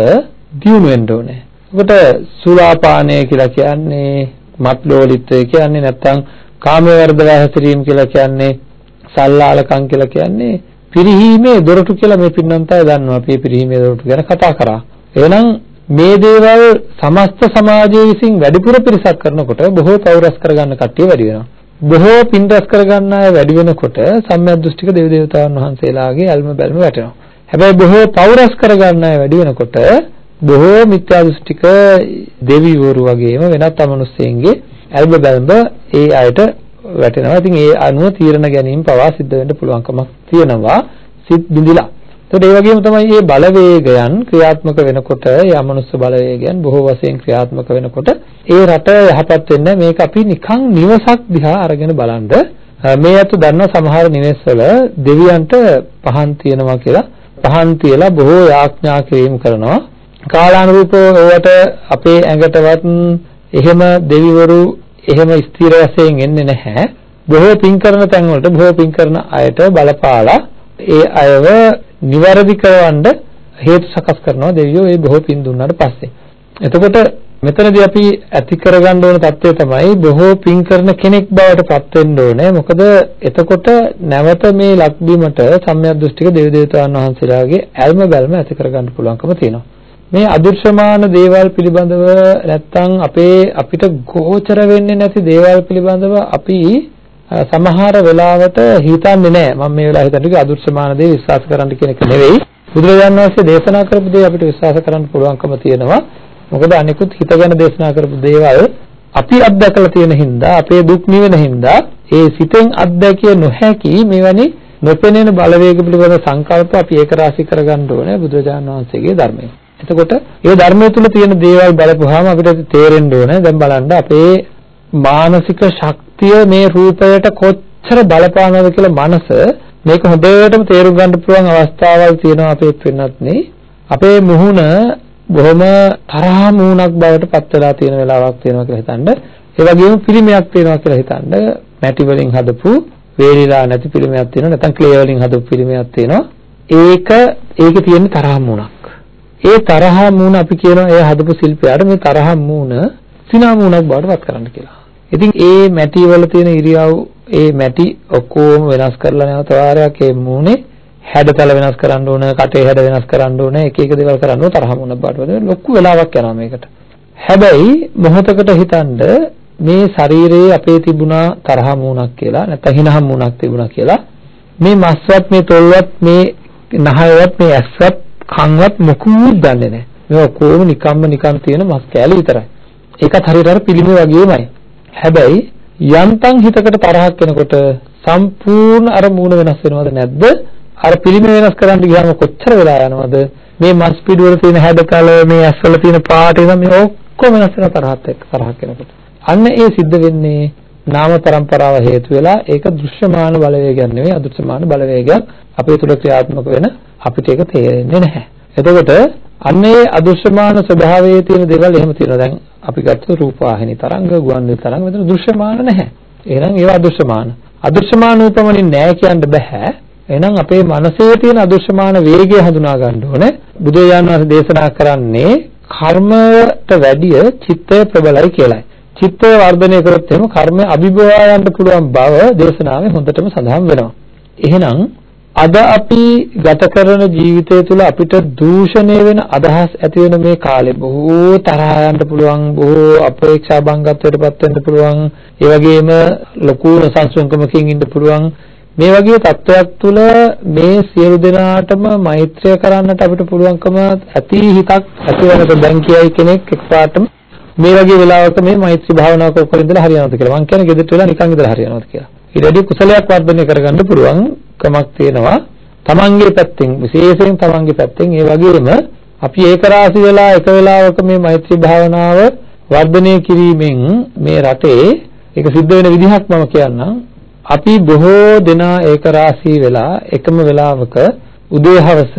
දියුණු වෙන්න ඕනේ. එතකොට සුරාපානය කියලා කියන්නේ මත්ලෝලිත්වය කියන්නේ නැත්තම් කාමයේ වර්ධව හැසිරීම කියලා කියන්නේ සල්ලාලකම් කියලා කියන්නේ පිරිහීමේ දොරටු කියලා මේ පින්නන්තය දන්නවා. අපි පිරිහීමේ දොරටු ගැන කතා කරා. එහෙනම් මේ දේවල් සමස්ත සමාජයේ විසින් වැඩිපුර පිරිසක් කරනකොට බොහෝ පෞරස් කරගන්න කට්ටිය වැඩි වෙනවා. බොහෝ පින් රැස් කරගන්න අය වැඩි වෙනකොට සම්‍යක් දෘෂ්ටික දෙවි දේවතාවුන් වහන්සේලාගේ ඇල්ම බැල්ම වැටෙනවා. හැබැයි බොහෝ පෞරස් කරගන්න අය වැඩි වෙනකොට බොහෝ මිත්‍යා දෘෂ්ටික දෙවිවරු වගේම වෙනත් අමනුෂ්‍යයන්ගේ ඇල්බ බැල්බ ඒ අයට වැටෙනවා. ඉතින් ඒ අනුව තීරණ ගැනීම පවා සිද්ධ වෙන්න පුළුවන්කමක් තියෙනවා. සිත් බිඳිලා. ඒත් ඒ වගේම තමයි මේ බලවේගයන් ක්‍රියාත්මක වෙනකොට ඒ අමනුස්ස බලවේගයන් බොහෝ වශයෙන් ක්‍රියාත්මක වෙනකොට ඒ රට යහපත් වෙන්න මේක අපි නිකන් නිවසක් දිහා අරගෙන බලනද මේ අත දන්න සමහර නිවෙස්වල දෙවියන්ට පහන් තියනවා කියලා පහන් තියලා බොහෝ යාඥා කිරීම කරනවා. කාලානුරූපව ඒවට අපේ ඇඟටවත් එහෙම දෙවිවරු එහෙම ස්ථිර වශයෙන් එන්නේ නැහැ. බොහෝ පින් කරන තැන් වලට බොහෝ පින් කරන අයට බලපාලා ඒ අයව નિවරදි කරවන්න හේතු සකස් කරනවා දෙවියෝ ඒ බොහෝ පින් දුන්නාට පස්සේ. එතකොට මෙතනදී අපි ඇති කරගන්න ඕන தත්ත්වය තමයි බොහෝ පින් කරන කෙනෙක් බවට පත් වෙන්න ඕනේ. මොකද එතකොට නැවත මේ ලක්බීමට සම්‍යක් දෘෂ්ටික දෙවි දේවතාවුන් වහන්සේලාගේ ඇල්ම බැල්ම ඇති කරගන්න පුළුවන්කම තියෙනවා. මේ අදෘශ්‍යමාන දේවල් පිළිබඳව නැත්තම් අපේ අපිට ගෝචර වෙන්නේ නැති දේවල් පිළිබඳව අපි සමහර වෙලාවට හිතන්නේ නැහැ මම මේ වෙලාව හිතන්නේ අදෘශ්‍යමාන දේ විශ්වාස කරන්න කියන එක නෙවෙයි. බුදුරජාණන් වහන්සේ දේශනා කරපු දේ අපිට විශ්වාස කරන්න පුළුවන්කම තියෙනවා. මොකද අනිකුත් හිතගෙන දේශනා කරපු දේවල් අපි අත්දකලා තියෙන හින්දා අපේ දුක් නිවෙන හින්දා ඒ සිතෙන් අත්දැකිය නොහැකි මෙවැනි නොපෙනෙන බලවේග පිළිබඳ සංකල්ප අපි ඒක රාශි කරගන්න ඕනේ බුදුරජාණන් වහන්සේගේ ධර්මයෙන්. එතකොට ඒ ධර්මය තුල තියෙන දේවල් බලපුවාම අපිට තේරෙන්න ඕනේ. දැන් බලන්න අපේ මානසික ශක්තිය මේ රූපයට කොච්චර බලපානවද කියලා මනස මේක හොඳටම තේරුම් ගන්න පුළුවන් අවස්ථාවල් තියෙනවා අපේ පින්නත්නේ අපේ මුහුණ බොහොම තරහ මූණක් බවට පත් වෙලා තියෙන වෙලාවක් තියෙනවා කියලා හිතන්න. ඒ වගේම පිළිමයක් තියෙනවා කියලා හිතන්න. මැටි වලින් හදපු වේලිලා නැති පිළිමයක් තියෙනවා නැත්නම් ක්ලේ වලින් හදපු පිළිමයක් තියෙනවා. ඒක ඒකේ තියෙන තරහ මූණක් ඒ තරහ මූණ අපි කියනවා ඒ හදපු ශිල්පියාට මේ තරහ මූණ සිනා මූණක් බවට පත් කරන්න කියලා. ඉතින් ඒ මැටි වල තියෙන ඉරියව් ඒ මැටි ඔක්කොම වෙනස් කරලා නැවත වාරයක් ඒ මූණේ හැඩතල වෙනස් කරන්න ඕන, කටේ හැඩ වෙනස් කරන්න ඕන, එක එක දේවල් කරන්න ඕන තරහ මොන බාටවද ලොකු වෙලාවක් යනවා මේකට. හැබැයි මොහොතකට හිතනද මේ ශරීරයේ අපේ තිබුණා තරහ මූණක් කියලා නැත්නම් හිනහම් මූණක් තිබුණා කියලා මේ මස්වත් මේ තොල්වත් මේ නහයවත් මේ ඇස්වත් කන්වත් මොකුත් දන්නේ නැහැ. මේ ඔක්කොම නිකම්ම නිකම් තියෙන මස් කෑලි විතරයි. ඒකත් හරියට අර පිළිමේ වගේමයි. හැබැයි යන්තම් හිතකට තරහක් එනකොට සම්පූර්ණ අර මූණ වෙනස් වෙනවද නැද්ද? අර පිළිම වෙනස් කරන්න ගියාම කොච්චර වෙලා යනවද? මේ මස් පිඩු වල තියෙන හැඩතල මේ ඇස්වල තියෙන පාට ඉතින් මේ ඔක්කොම වෙනස් වෙන තරහත් එක්ක තරහක් එනකොට. අන්න ඒ සිද්ධ වෙන්නේ නාම પરම්පරාව හේතු වෙලා ඒක දෘශ්‍යමාන බලවේගයක් නෙවෙයි අදෘශ්‍යමාන බලවේගයක් අපේ තුල ක්‍රියාත්මක වෙන අපිට ඒක තේරෙන්නේ නැහැ. එතකොට අන්නේ අදෘශ්‍යමාන ස්වභාවයේ තියෙන දේවල් එහෙම තියෙනවා. දැන් අපි ගත්ත රූපවාහිනී තරංග, ගුවන්විදුලි තරංග මෙතන දෘශ්‍යමාන නැහැ. එහෙනම් ඒවා අදෘශ්‍යමාන. අදෘශ්‍යමාන උපමනින් නැහැ කියන්න බෑ. එහෙනම් අපේ මනසේ තියෙන අදෘශ්‍යමාන වේගය හඳුනා ගන්න ඕනේ. බුදුරජාණන් වහන්සේ දේශනා කරන්නේ කර්මයට වැඩිය චිත්තය ප්‍රබලයි කියලායි. චිත්තය වර්ධනය කරොත් එහෙම කර්මය අභිභවා යන්න පුළුවන් බව දේශනාවේ හොඳටම සඳහන් වෙනවා. එහෙනම් අද අපි ගත කරන ජීවිතය තුළ අපිට දූෂණය වෙන අදහස් ඇති වෙන මේ කාලේ බොහෝ තරහ යන්න පුළුවන් බොහෝ අපේක්ෂා බංගත්වයටපත් වෙන්න පුළුවන් ඒ වගේම ලොකු සංසුන්කමකින් ඉන්න පුළුවන්. මේ වගේ තත්ත්වයක් තුළ මේ සියලු දෙනාටම මෛත්‍රිය කරන්නට අපිට පුළුවන්කම ඇති හිතක් ඇතිවෙනට දැන් කියයි කෙනෙක් එක්පාරටම මේ වගේ වෙලාවක මේ මෛත්‍රී භාවනාව කරලා ඉඳලා හරියනවද කියලා. මං කියන්නේ ගෙදරට වෙලා නිකන් ඉඳලා හරියනවද කියලා. ඊට වැඩි කුසලයක් වර්ධනය කරගන්න පුළුවන්. කමක් තියෙනවා තමන්ගේ පැත්තෙන් විශේෂයෙන් තමන්ගේ පැත්තෙන් ඒ වගේම අපි ඒක රාශි වෙලා එක වෙලාවක මේ මෛත්‍රී භාවනාව වර්ධනය කිරීමෙන් මේ රටේ ඒක සිද්ධ වෙන විදිහක් මම කියන්නම් අපි බොහෝ දෙනා ඒක රාශී වෙලා එකම වෙලාවක උදේ හවස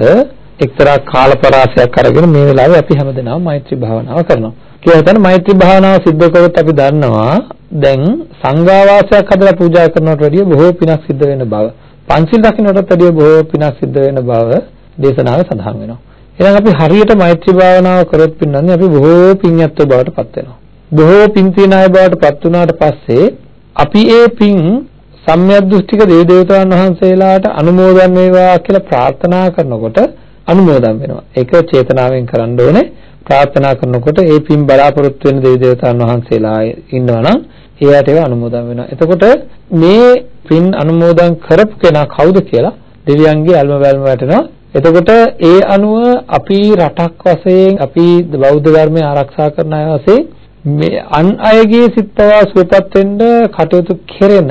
එක්තරා කාලපරාසයක් අරගෙන මේ වෙලාවේ අපි හැමදෙනාම මෛත්‍රී භාවනාව කරනවා. කියලා හිතන්න මෛත්‍රී භාවනාව සිද්ධ කරොත් අපි දන්නවා දැන් සංඝාවාසයක් හදලා පූජා කරනවට වැඩිය බොහෝ පිනක් සිද්ධ වෙන බව. පංචිල් රකින්නටත් වැඩිය බොහෝ පිනක් සිද්ධ වෙන බව දේශනාවේ සඳහන් වෙනවා. එහෙනම් අපි හරියට මෛත්‍රී භාවනාව කරොත් පින්නන්නේ අපි බොහෝ පින්යත්ව බවට පත් වෙනවා. බොහෝ පින් තියන අය බවට පත් වුණාට පස්සේ අපි ඒ පින් සම්‍යක් දෘෂ්ටික දේව දේවතාවුන් වහන්සේලාට අනුමෝදන් වේවා කියලා ප්‍රාර්ථනා කරනකොට අනුමෝදන් වෙනවා. ඒක චේතනාවෙන් කරන්න ඕනේ. ප්‍රාර්ථනා කරනකොට ඒ පින් බලාපොරොත්තු වෙන දේව දේවතාවුන් වහන්සේලා ඉන්නවා නම් ඒවට ඒවා අනුමෝදන් වෙනවා. එතකොට මේ පින් අනුමෝදන් කරපු කෙනා කවුද කියලා දෙවියන්ගේ අල්ම බැල්ම වැටෙනවා. එතකොට ඒ අනුව අපි රටක් වශයෙන් අපි බෞද්ධ ධර්මය ආරක්ෂා කරන අය වශයෙන් මේ අන් අයගේ සිත් පවා සුවපත් වෙන්න කටයුතු කෙරෙන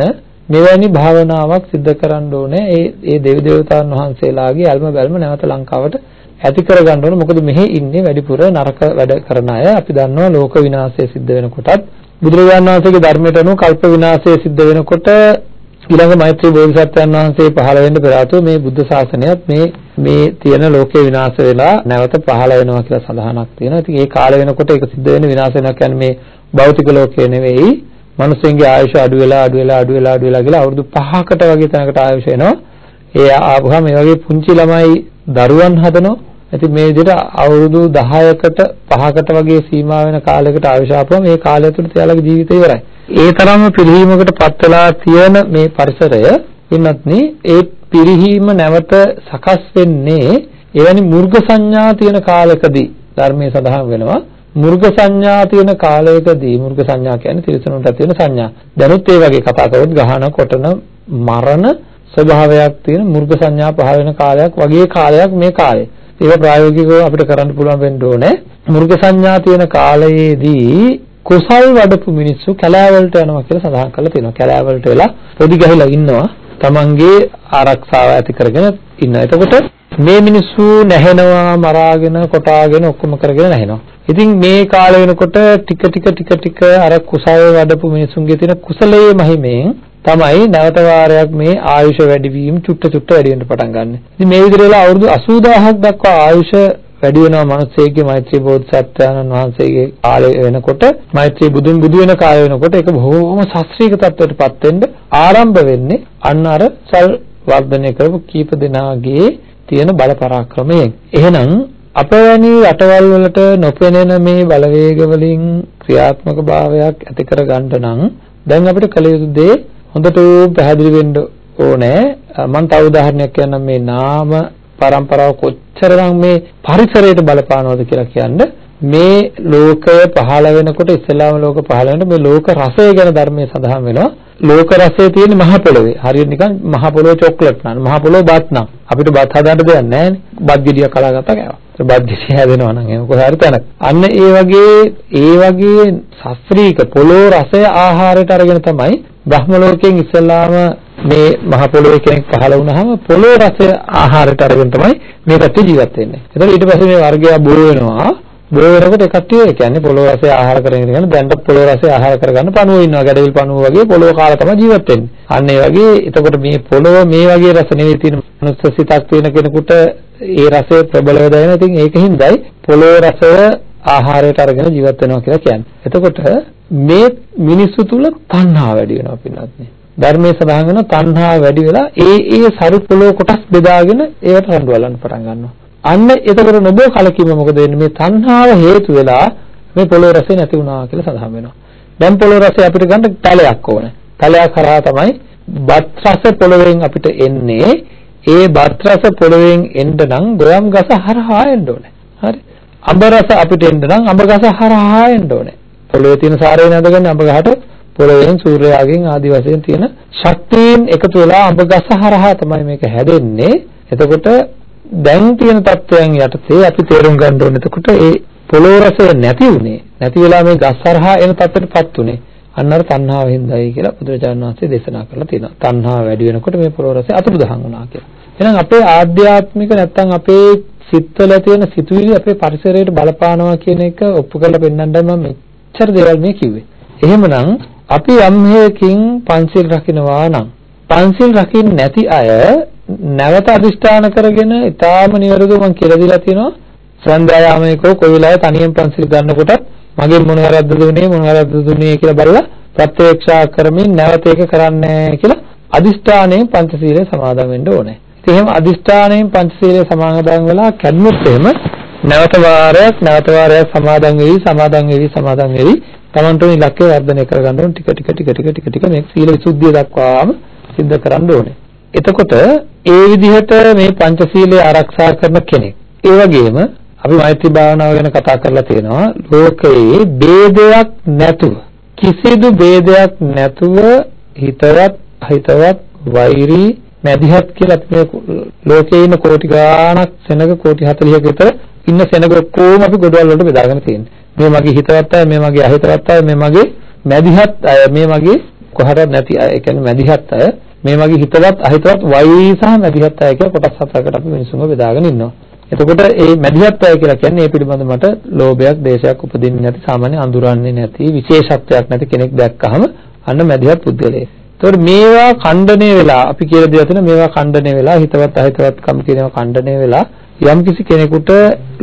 මෙවැනි භාවනාවක් සිද්ධ කරන්න ඕනේ. ඒ ඒ දෙවි දේවතාවුන් වහන්සේලාගේ අල්ම බැල්ම නැවත ලංකාවට ඇති කරගන්න ඕනේ. මොකද මෙහි ඉන්නේ වැඩිපුර නරක වැඩ කරන අය. අපි දන්නවා ලෝක විනාශය සිද්ධ වෙනකොටත් බුදුරජාණන් වහන්සේගේ ධර්මයට අනුව කල්ප විනාශය සිද්ධ වෙනකොට ඊළඟ මෛත්‍රී බෝධිසත්වයන් වහන්සේ පහළ වෙන්න පෙර ආතුව මේ බුද්ධ ශාසනයත් මේ මේ තියෙන ලෝකේ විනාශ වෙලා නැවත පහළ වෙනවා කියලා සඳහනක් තියෙනවා. ඉතින් ඒ කාලය වෙනකොට ඒක සිද්ධ වෙන විනාශ වෙනවා කියන්නේ මේ භෞතික ලෝකේ නෙවෙයි මිනිස්සුන්ගේ ආයුෂ අඩු වෙලා අඩු වෙලා අඩු වෙලා අඩු වෙලා කියලා අවුරුදු 5කට වගේ තැනකට ආයුෂ එනවා. ඒ ආවම මේ වගේ පුංචි ළමයි දරුවන් හදනවා. ඉතින් මේ විදිහට අවුරුදු 10කට 5කට වගේ සීමා වෙන කාලයකට ආයුෂ ආපුවම මේ කාලය තුළ එයාලගේ ජීවිතය ඉවරයි. ඒ තරම්ම පිළිහිමකට පත් වෙලා තියෙන මේ පරිසරය ඉන්නත්නි ඒ පිරිහීම නැවත සකස් වෙන්නේ එවැනි මුර්ග සංඥා තියෙන කාලයකදී ධර්මයේ සඳහන් වෙනවා මුර්ග සංඥා තියෙන කාලයකදී මුර්ග සංඥා කියන්නේ තිරසනුන්ට තියෙන සංඥා. දැනුත් ඒ වගේ කතා කරොත් ගහන කොටන මරණ ස්වභාවයක් තියෙන මුර්ග සංඥා පහළ වෙන කාලයක් වගේ කාලයක් මේ කාලය. ඒක ප්‍රායෝගිකව අපිට කරන්න පුළුවන් වෙන්න ඕනේ. මුර්ග සංඥා තියෙන කාලයේදී කුසල් වඩපු මිනිස්සු කැලෑවලට යනවා කියලා සඳහන් කරලා තියෙනවා. කැලෑවලට වෙලා පොඩි ගහලා ඉන්නවා. තමන්ගේ ආරක්ෂාව ඇති කරගෙන ඉන්නවා. එතකොට මේ මිනිස්සු නැහෙනවා, මරාගෙන, කොටාගෙන ඔක්කොම කරගෙන නැහෙනවා. ඉතින් මේ කාලය වෙනකොට ටික ටික ටික ටික අර කුසල් වඩපු මිනිසුන්ගේ තියෙන කුසලයේ මහිමෙන් තමයි නැවත වාරයක් මේ ආයුෂ වැඩි වීම චුට්ට චුට්ට වැඩි වෙන්න පටන් ගන්න. ඉතින් මේ විදිහට අවුරුදු 80000ක් දක්වා ආයුෂ වැඩි වෙනවා මිනිස්සෙගේ මෛත්‍රී බෝධිසත්වයන්න් වහන්සේගේ කාලය වෙනකොට මෛත්‍රී බුදුන් බුදු වෙන කාලය වෙනකොට ඒක බොහෝම ශාස්ත්‍රීය තත්ත්වයකටපත් වෙන්න ආරම්භ වෙන්නේ අන්න අර සල් වර්ධනය කරපු කීප දෙනාගේ තියෙන බල පරාක්‍රමයෙන්. එහෙනම් අපවැනි රටවල් වලට නොපෙනෙන මේ බලවේග වලින් ක්‍රියාත්මක භාවයක් ඇති කර ගන්න නම් දැන් අපිට කළ යුතු දේ හොඳට පැහැදිලි වෙන්න ඕනේ. මම තව උදාහරණයක් කියන්නම්. මේ නාම પરම්පරාව කොච්චරනම් මේ පරිසරයට බලපානවද කියලා කියන්නේ. මේ ලෝකය පහළ වෙනකොට ඉස්ලාම ලෝක පහළ වෙනකොට මේ ලෝක රසය ගැන ධර්මයේ සඳහන් වෙනවා. ලෝක රසය තියෙන මහ පොළොවේ. හරියට නිකන් මහ පොළොව චොක්ලට් නන මහ පොළොව බත් නම් අපිට බත් හදාන්න දෙයක් නැහැ නේ. බත් ගෙඩියක් කලාගත්තා කෑවා. බත් ගෙඩිය හැදෙනවා නම් ඒක කොහේ හරි තැනක. අන්න ඒ වගේ ඒ වගේ ශාස්ත්‍රීය පොළොව රසය ආහාරයට අරගෙන තමයි බ්‍රහ්ම ලෝකයෙන් ඉස්සල්ලාම මේ මහ පොළොවේ කෙනෙක් පහළ වුණාම පොළොව රසය ආහාරයට අරගෙන තමයි මේ කට්ටිය ජීවත් වෙන්නේ. එතකොට ඊට පස්සේ මේ වර්ගය බෝ වෙනවා. බෝ වෙනකොට ඒ කට්ටිය ඒ කියන්නේ පොළොව රසය ආහාර කරගෙන ඉගෙන දැන්ට පොළොව රසය ආහාර කරගන්න පණුවෝ ඉන්නවා. ගැඩවිල් පණුවෝ වගේ පොළොව කාලා තමයි ජීවත් වෙන්නේ. අන්න ඒ වගේ එතකොට මේ පොළොව මේ වගේ රස නෙවෙයි තියෙන මනුස්ස සිතක් තියෙන කෙනෙකුට ඒ රසය ප්‍රබලව දැනෙන. ඉතින් ඒකින්දයි පොළොව රසය ආහාරයට අරගෙන ජීවත් වෙනවා කියලා කියන්නේ. එතකොට මේ මිනිස්සු තුල තණ්හාව වැඩි වෙනවා පින්නත්. ධර්මයේ සඳහන් වෙන තණ්හා වැඩි වෙලා ඒ ඒ සරු පොළොව කොටස් බෙදාගෙන ඒවට රණ්ඩු වලන්න පටන් ගන්නවා. අන්න එතකොට නොබෝ කලකිරීම මොකද වෙන්නේ මේ තණ්හාව හේතු වෙලා මේ පොළොව රසය නැති වුණා කියලා සඳහන් වෙනවා. දැන් පොළොව රසය අපිට ගන්න තලයක් ඕනේ. තලයක් කරා තමයි බත් රස පොළොවෙන් අපිට එන්නේ. ඒ බත් රස පොළොවෙන් එන්න නම් ගොයම් ගස හරහා එන්න ඕනේ. හරි. අඹ රස අපිට එන්න නම් අඹ ගස හරහා එන්න ඕනේ. පොළොවේ තියෙන සාරය නැදගන්නේ අඹ ගහට පොළොවෙන් සූර්යයාගෙන් ආදි වශයෙන් තියෙන ශක්තියින් එකතු වෙලා අඹ ගස හරහා තමයි මේක හැදෙන්නේ. එතකොට දැන් තියෙන තත්වයන් යටතේ අපි තේරුම් ගන්න ඕනේ. එතකොට ඒ පොළොව රසය නැති උනේ. නැති වෙලා මේ ගස් හරහා එන තත්ත්වයටපත් උනේ. අන්න අර තණ්හාව හින්දායි කියලා බුදුරජාණන් වහන්සේ දේශනා කරලා තියෙනවා. තණ්හාව වැඩි වෙනකොට මේ පොළොව රසය අතුරුදහන් වුණා කියලා. එහෙනම් අපේ ආධ්‍යාත්මික නැත්තම් අපේ සිත්වල තියෙන සිතුවිලි අපේ පරිසරයට බලපානවා කියන එක ඔප්පු කරලා පෙන්නන්නයි මම මෙච්චර දේවල් මේ කිව්වේ. එහෙමනම් අපි යම් හේකින් පංචිල් රකින්නවා නම් පංචිල් රකින්න නැති අය නැවත අදිෂ්ඨාන කරගෙන ඊටාම නිවැරදිව මම කියලා දීලා තියෙනවා සන්ධ්‍යායාමයකෝ කොයි වෙලාවෙ තනියෙන් පංචිල් ගන්නකොට මගේ මොන වැරද්දද උනේ මොන වැරද්දද උනේ කියලා බලලා ප්‍රත්‍යක්ෂා කරමින් නැවත ඒක කරන්නේ කියලා අදිෂ්ඨානයෙන් පංචශීලය සමාදන් වෙන්න ඕනේ. ඉතින් එහෙම අදිෂ්ඨානයෙන් පංචශීලය සමාදන් වෙලා කැඩුනොත් එහෙම නැවත වාරයක් නැවත වාරයක් සමාදන් වෙවි සමාදන් වෙවි සමාදන් වෙවි තමන්ට මේ ඉලක්කය වර්ධනය කරගන්න ඕනේ ටික ටික ටික ටික ටික ටික මේ සීල විසුද්ධිය දක්වාම සිද්ධ කරන්න ඕනේ. එතකොට ඒ විදිහට මේ පංචශීලය ආරක්ෂා කරන කෙනෙක්. ඒ වගේම අපි මෛත්‍රී භාවනාව ගැන කතා කරලා තියෙනවා ලෝකයේ ભેදයක් නැතුව කිසිදු ભેදයක් නැතුව හිතවත් හිතවත් වෛරී මැදිහත් කියලා අපි මේ ලෝකේ ඉන්න කෝටි ගාණක් සෙනග කෝටි 40ක විතර ඉන්න සෙනග ඔක්කොම අපි ගොඩවල් වලට බෙදාගෙන තියෙන්නේ. මේ මගේ හිතවත් අය, මේ මගේ අහිතවත් අය, මේ මගේ මැදිහත් අය, මේ මගේ කොහටවත් නැති අය ඒ කියන්නේ මැදිහත් අය මේ වගේ හිතවත් අහිතවත් වෛරී සහ මැදිහත් අය කියලා කොටස් හතරකට අපි මිනිසුන්ව බෙදාගෙන ඉන්නවා. එතකොට මේ මැදිහත් අය කියලා කියන්නේ මේ පිළිබඳ මට ලෝභයක්, දේශයක් උපදින්නේ නැති සාමාන්‍ය අඳුරන්නේ නැති විශේෂත්වයක් නැති කෙනෙක් දැක්කහම අන්න මැදිහත් පුද්ගලයෙක්. එතකොට මේවා ඛණ්ඩණය වෙලා අපි කියලා දෙයක් තියෙන මේවා ඛණ්ඩණය වෙලා හිතවත් අහිතවත්කම් කියනවා ඛණ්ඩණය වෙලා යම්කිසි කෙනෙකුට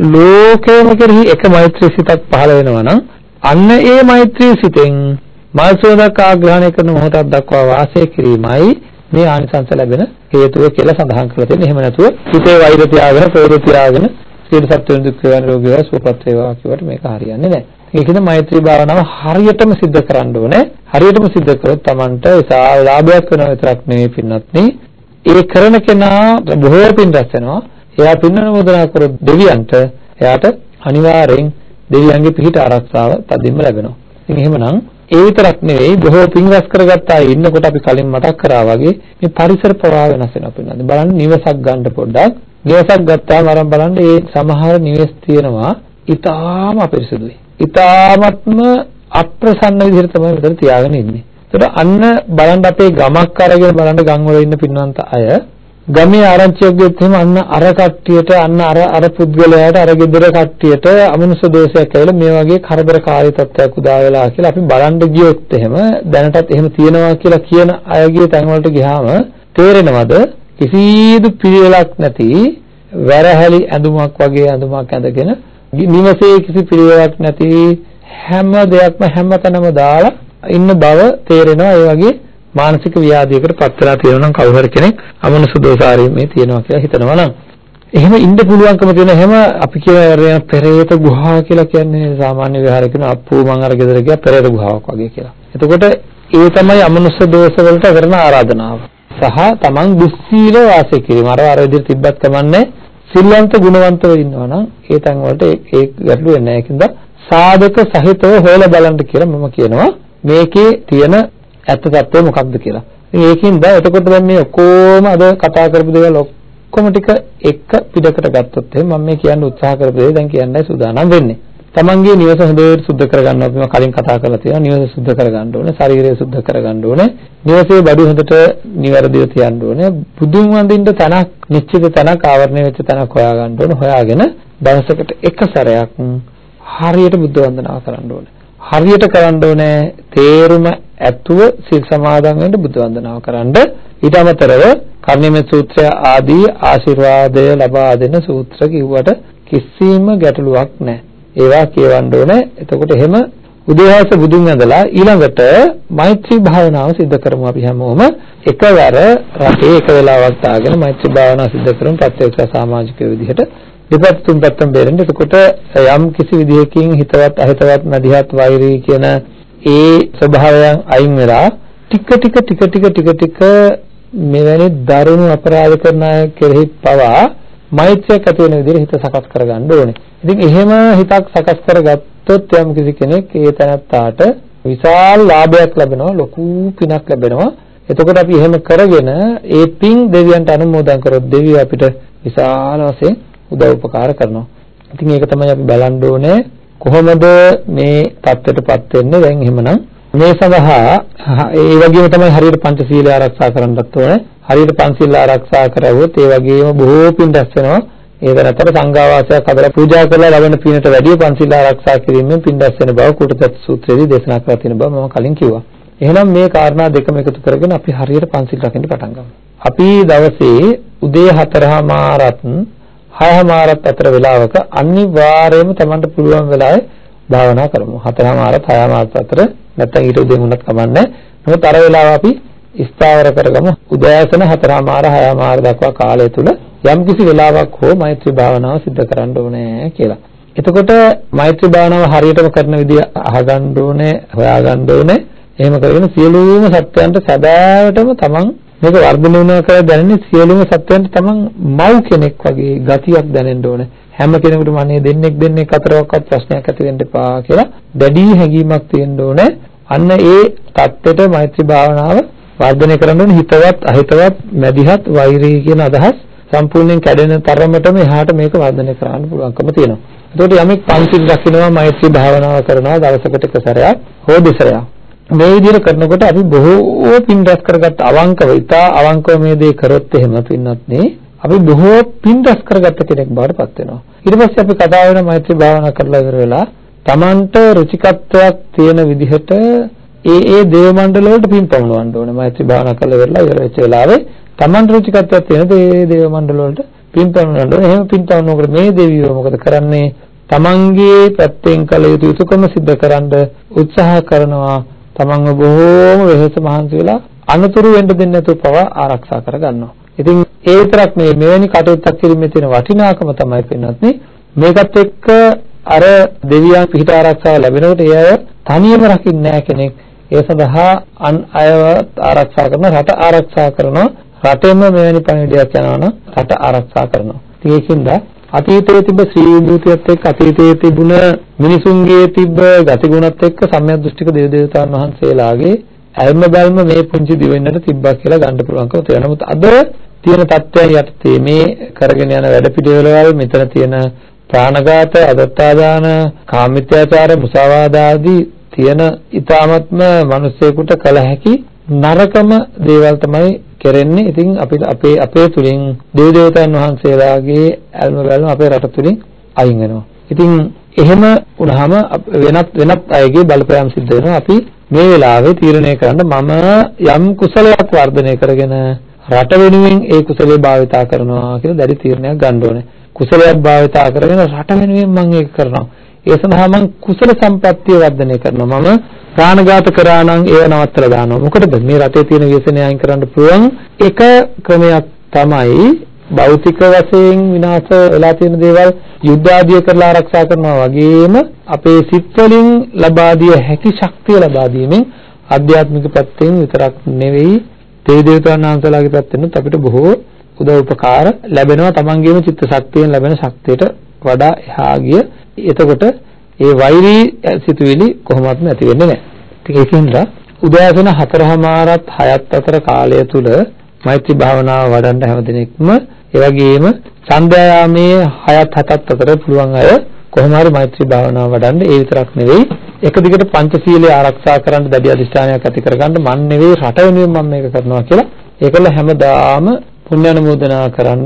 ලෝකයම කෙරෙහි එක මෛත්‍රී සිතක් පහළ වෙනවා නම් අන්න ඒ මෛත්‍රී සිතෙන් මල්සෝදක් ආග්‍රහණය කරන මොහොතක් දක්වා වාසය කිරීමයි මේ ආනිසංස ලැබෙන හේතුව කියලා සඳහන් කරලා තියෙනවා. එහෙම නැතුව හිතේ වෛර තියාගෙන, ප්‍රේර තියාගෙන සියලු සත්වයන් දුක් වේවා, රෝගී වේවා, සුවපත් වේවා කියවට මේක හරියන්නේ නැහැ. ඒකෙන් මෛත්‍රී භාවනාව හරියටම සිද්ධ කරන්න ඕනේ. හරියටම සිද්ධ කරොත් Tamanට විශාල ලාභයක් වෙනවා විතරක් නෙවෙයි පින්නත්නි. ඒ කරන කෙනා බොහෝ පින් රැස් වෙනවා. එයා පින් අනුමೋದනා කරොත් දෙවියන්ට එයාට අනිවාර්යෙන් දෙවියන්ගේ පිහිට ආරක්ෂාව තදින්ම ලැබෙනවා. ඉතින් එහෙමනම් ඒ විතරක් නෙවෙයි බොහෝ පින් රැස් කරගත්ත අය ඉන්නකොට අපි කලින් මතක් කරා වගේ මේ පරිසර පවා වෙනස් වෙනවා පින්නත්. බලන්න නිවසක් ගන්න පොඩ්ඩක්. නිවසක් ගත්තාම අරන් බලන්න ඒ සමහර නිවෙස් තියෙනවා ඊටාම අපිරිසුදුයි. ඊටාමත්ම අප්‍රසන්න විදිහට තමයි මෙතන තියාගෙන ඉන්නේ. ඒතර අන්න බලන්න අපේ ගමක් අරගෙන බලන්න ගම් වල ඉන්න පින්වන්ත අය ගමේ ආරංචියක් ගියොත් එහෙම අන්න අර කට්ටියට අන්න අර අර පුද්ගලයාට අර ගෙදර කට්ටියට අමනුෂ්‍ය දෝෂයක් ඇවිල්ලා මේ වගේ කරදරකාරී තත්ත්වයක් උදා වෙලා කියලා අපි බලන්න ගියොත් එහෙම දැනටත් එහෙම තියෙනවා කියලා කියන අයගේ තැන් වලට ගියාම තේරෙනවද? කිසිදු පිළිවෙලක් නැති වැරහැලි ඇඳුමක් වගේ ඇඳුමක් ඇඳගෙන නිවසේ කිසි පිළිවෙලක් නැති හැම දෙයක්ම හැමතැනම දාලා ඉන්න බව තේරෙනවා. ඒ වගේ මානසික ව්‍යාධියකට පත් වෙලා තියෙනවා නම් කවුරු හරි කෙනෙක් අමනුෂ්‍ය දෝෂාරීමේ තියෙනවා කියලා හිතනවා නම් එහෙම ඉන්න පුළුවන්කම තියෙන හැම අපි කියන පෙරේත ගුහා කියලා කියන්නේ සාමාන්‍ය විහාරයක කියන අප්පු මං අර ගෙදර ගියා පෙරේත ගුහාවක් වගේ කියලා. එතකොට ඒ තමයි අමනුෂ්‍ය දෝෂ වලට කරන ආරාධනාව. සහ තමන් දුස්සීල වාසය කිරීම. අර අර විදිහට තිබ්බත් කමන්නේ සිල්වන්ත ගුණවන්තව ඉන්නවා නම් ඒ තැන් වලට ඒ ගැටලු වෙන්නේ නැහැ. ඒකින්ද සාධක සහිතව හොයලා බලන්න කියලා මම කියනවා. මේකේ තියෙන ඇත්ත తත්වය මොකක්ද කියලා. ඉතින් ඒකින්ද එතකොට දැන් මේ ඔක්කොම අද කතා කරපු දේවල් ඔක්කොම ටික එක පිටකට ගත්තොත් එහෙනම් මම මේ කියන්න උත්සාහ කරපු දේ දැන් කියන්නයි සූදානම් වෙන්නේ. තමන්ගේ නිවස හොඳට සුද්ධ කරගන්න අපි මම කලින් කතා කරලා තියෙනවා. නිවස සුද්ධ කරගන්න ඕනේ. ශරීරය සුද්ධ කරගන්න ඕනේ. නිවසේ බඩු හොඳට නිවැරදිව තියන්න ඕනේ. බුදුන් වඳින්න තැනක් නිශ්චිත තැනක් ආවරණය වෙච්ච තැනක් හොයාගන්න ඕනේ. හොයාගෙන දවසකට එක සැරයක් හරියට බුද්ධ වන්දනාව කරන්න ඕනේ. හරියට කරන්න ඕනේ තේරුම ඇතුව සිල් සමාදන් වෙන්න බුද්ධ වන්දනාව කරන්න. ඊට අමතරව කර්ණිමේ සූත්‍රය ආදී ආශිර්වාදය ලබා දෙන සූත්‍ර කිව්වට කිසිම ගැටලුවක් නැහැ. ඒවා කියවන්න ඕනේ. එතකොට එහෙම උදේහස බුදුන් ඇඳලා ඊළඟට මෛත්‍රී භාවනාව සිදු කරමු අපි හැමෝම. එකවර රටේ එක වෙලාවක් දාගෙන මෛත්‍රී භාවනාව සිදු කරමු. ප්‍රත්‍යක්ෂ සමාජික විදිහට. දෙපැත්ත තුන් පැත්තම බේරෙන්න. එතකොට යම් කිසි විදිහකින් හිතවත් අහිතවත් මදිහත් වෛරී කියන ඒ ස්වභාවයන් අයින් වෙලා ටික ටික ටික ටික ටික ටික මෙවැනි දරුණු අපරාධ කරන අය කෙරෙහි පවා මෛත්‍රියක් ඇති වෙන විදිහට හිත සකස් කරගන්න ඕනේ. ඉතින් එහෙම හිතක් සකස් කරගත්තොත් යම් කිසි කෙනෙක් ඒ තැනත්තාට විශාල ලාභයක් ලැබෙනවා, ලොකු පිනක් ලැබෙනවා. එතකොට අපි එහෙම කරගෙන ඒ පින් දෙවියන්ට අනුමෝදන් කරොත් දෙවියෝ අපිට විශාල වශයෙන් උදව් උපකාර කරනවා. ඉතින් ඒක තමයි අපි බලන්න ඕනේ කොහොමද මේ தත්ත්වයටපත් වෙන්නේ දැන් එහෙමනම් මේ සඳහා ඒ වගේම තමයි හරියට පංචශීලය ආරක්ෂා කරන්නත් ඕනේ. හරියට පංචශීල ආරක්ෂා කරවුවොත් ඒ වගේම බොහෝ පින් රැස් වෙනවා. ඒක නැතර සංඝාවාසයක් හදලා පූජා කරලා ලැබෙන පිනට වැඩිය පංචශීල ආරක්ෂා කිරීමෙන් පින් රැස් වෙන බව කුටතත් සූත්‍රයේදී දේශනා කරලා තියෙන බව මම කලින් කිව්වා. එහෙනම් මේ කාරණා දෙකම එකතු කරගෙන අපි හරියට පංචශීල රකින්න පටන් ගමු. අපි දවසේ උදේ 4:00මාරත් හයමාරත් අතර වෙලාවක අනිවාර්යයෙන්ම Tamanට පුළුවන් වෙලාවේ භාවනා කරමු. හතරමාරත් හයමාරත් අතර නැත්නම් ඊට උදේ වුණත් කමන්නේ. නමුත් අර වෙලාව අපි ස්ථාවර කරගමු. උදෑසන හතරමාර හයමාර දක්වා කාලය තුල යම්කිසි වෙලාවක් හෝ මෛත්‍රී භාවනාව සිදු කරන්න ඕනේ කියලා. එතකොට මෛත්‍රී භාවනාව හරියටම කරන විදිය අහගන්න ඕනේ, හොයාගන්න ඕනේ. එහෙම කරගෙන සියලුම සත්‍යයන්ට සදාවටම තමන් මේක වර්ධනය වෙනවා කියලා දැනෙන්නේ සියලුම සත්‍යයන්ට තමන් මව් කෙනෙක් වගේ ගතියක් දැනෙන්න ඕනේ. හැම කෙනෙකුටම අනේ දෙන්නෙක් දෙන්නෙක් අතරවත් ප්‍රශ්නයක් ඇති වෙන්න එපා කියලා දැඩි හැඟීමක් තියෙන්න ඕනේ. අන්න ඒ தත්ත්වයට මෛත්‍රී භාවනාව වර්ධනය කරන්න ඕනේ හිතවත් අහිතවත් මැදිහත් වෛරී කියන අදහස් සම්පූර්ණයෙන් කැඩෙන තරමටම එහාට මේක වර්ධනය කරන්න පුළුවන්කම තියෙනවා. එතකොට යමෙක් පංචිල් රකින්නවා මෛත්‍රී භාවනාව කරනවා දවසකට එක සැරයක් හෝ දෙසරයක් මේ විදිහට කරනකොට අපි බොහෝ පින් රැස් කරගත්ත අවංකව ඉතා අවංකව මේ දේ කරොත් එහෙම පින්නත් නේ අපි බොහෝ පින් රැස් කරගත්ත කෙනෙක් බවට පත් වෙනවා. ඊට පස්සේ අපි කතා වෙන මෛත්‍රී භාවනා කරලා ඉවර වෙලා Tamanට රුචිකත්වයක් තියෙන විදිහට ඒ ඒ දේව මණ්ඩල වලට පින් පමුණවන්න ඕනේ. මෛත්‍රී භාවනා කරලා ඉවරලා ඉවර වෙච්ච වෙලාවේ Tamanට රුචිකත්වයක් තියෙන ඒ දේව මණ්ඩල වලට පින් පමුණවන්න ඕනේ. එහෙම පින් පමුණනකොට මේ දෙවියෝ මොකද කරන්නේ? තමන්ගේ පැත්තෙන් කළ යුතු යුතුයකම සිද්ධ කරන්න උත්සාහ කරනවා. තමන්ව බොහෝම වෙහෙස මහන්සි වෙලා අනතුරු වෙන්න දෙන්නේ නැතුව පව ආරක්ෂා කරගන්නවා. ඉතින් ඒ විතරක් නෙවෙයි මෙවැනි කටයුත්තක් කිරීමේ තියෙන වටිනාකම තමයි පින්නත්නේ මේකත් එක්ක අර දෙවියන් පිහිට ආරක්ෂාව ලැබෙනකොට ඒ අය තනියම රකින්නේ නැහැ කෙනෙක්. ඒ සඳහා අන් අයව ආරක්ෂා කරන රට ආරක්ෂා කරනවා රටෙම මෙවැනි පණිවිඩයක් යනවා නම් රට ආරක්ෂා කරනවා. ඉතින් ඒකින්ද අතීතයේ තිබ්බ ශ්‍රී විභූතියත් එක්ක අතීතයේ තිබුණ මිනිසුන්ගේ තිබ්බ ගතිගුණත් එක්ක සම්‍යක් දෘෂ්ටික දේව දේවතාවුන් වහන්සේලාගේ ඇල්ම බල්ම මේ පුංචි දිවෙන්නට තිබ්බා කියලා ගන්න පුළුවන්කම තියෙනවා. නමුත් අද තියෙන தත්ත්වයන් යටතේ මේ කරගෙන යන වැඩ පිළිවෙලවල් මෙතන තියෙන ප්‍රාණඝාත, අදත්තාදාන, කාමිත්‍යාචාර, මුසාවාද ආදී තියෙන ඊ타මත්ම මිනිස්සෙකුට කල හැකි නරකම දේවල් තමයි කෙරෙන්නේ. ඉතින් අපිට අපේ අපේ තුලින් දේව දේවතාවුන් වහන්සේලාගේ ඇල්ම බැල්ම අපේ රට තුලින් අයින් වෙනවා. ඉතින් එහෙම වුණාම වෙනත් වෙනත් අයගේ බලපෑම් සිද්ධ වෙනවා. අපි මේ වෙලාවේ තීරණය කරන්න මම යම් කුසලයක් වර්ධනය කරගෙන රට වෙනුවෙන් ඒ කුසලයේ භාවිතා කරනවා කියලා දැඩි තීරණයක් ගන්න ඕනේ. කුසලයක් භාවිතා කරගෙන රට වෙනුවෙන් මම ඒක කරනවා. ඒ සඳහා මම කුසල සම්පත්තිය වර්ධනය කරනවා. මම ප්‍රාණඝාත කරා නම් ඒව නවත්තලා දානවා. මොකටද මේ රටේ තියෙන ව්‍යසනය අයින් කරන්න පුළුවන් එක ක්‍රමයක් තමයි භෞතික වශයෙන් විනාශ වෙලා තියෙන දේවල් යුද්ධ ආදිය කරලා ආරක්ෂා කරනවා වගේම අපේ සිත් වලින් ලබා දිය හැකි ශක්තිය ලබා දීමෙන් ආධ්‍යාත්මික පැත්තෙන් විතරක් නෙවෙයි තේ දේවතාවුන් වහන්සේලාගේ පැත්තෙනුත් අපිට බොහෝ උදව් උපකාර ලැබෙනවා තමන්ගේම චිත්ත ශක්තියෙන් ලැබෙන ශක්තියට වඩා එහා ගිය එතකොට ඒ වෛරී සිතුවිලි කොහොමවත් නැති වෙන්නේ නැහැ. ඉතින් ඒකින්ද උදෑසන 4:00මාරත් 6ත් අතර කාලය තුල මෛත්‍රී භාවනාව වඩන්න හැමදෙනෙක්ම ඒ වගේම සන්ධ්‍යායාමයේ 6ත් 7ත් අතර පුළුවන් අය කොහොම හරි මෛත්‍රී භාවනාව වඩන්න ඒ විතරක් නෙවෙයි එක දිගට පංචශීලයේ ආරක්ෂා කරන්න දැඩි අධිෂ්ඨානයක් ඇති කරගන්න මන් නෙවෙයි රට වෙනුවෙන් මම මේක කරනවා කියලා ඒකල හැමදාම පුණ්‍ය අනුමෝදනා කරන්න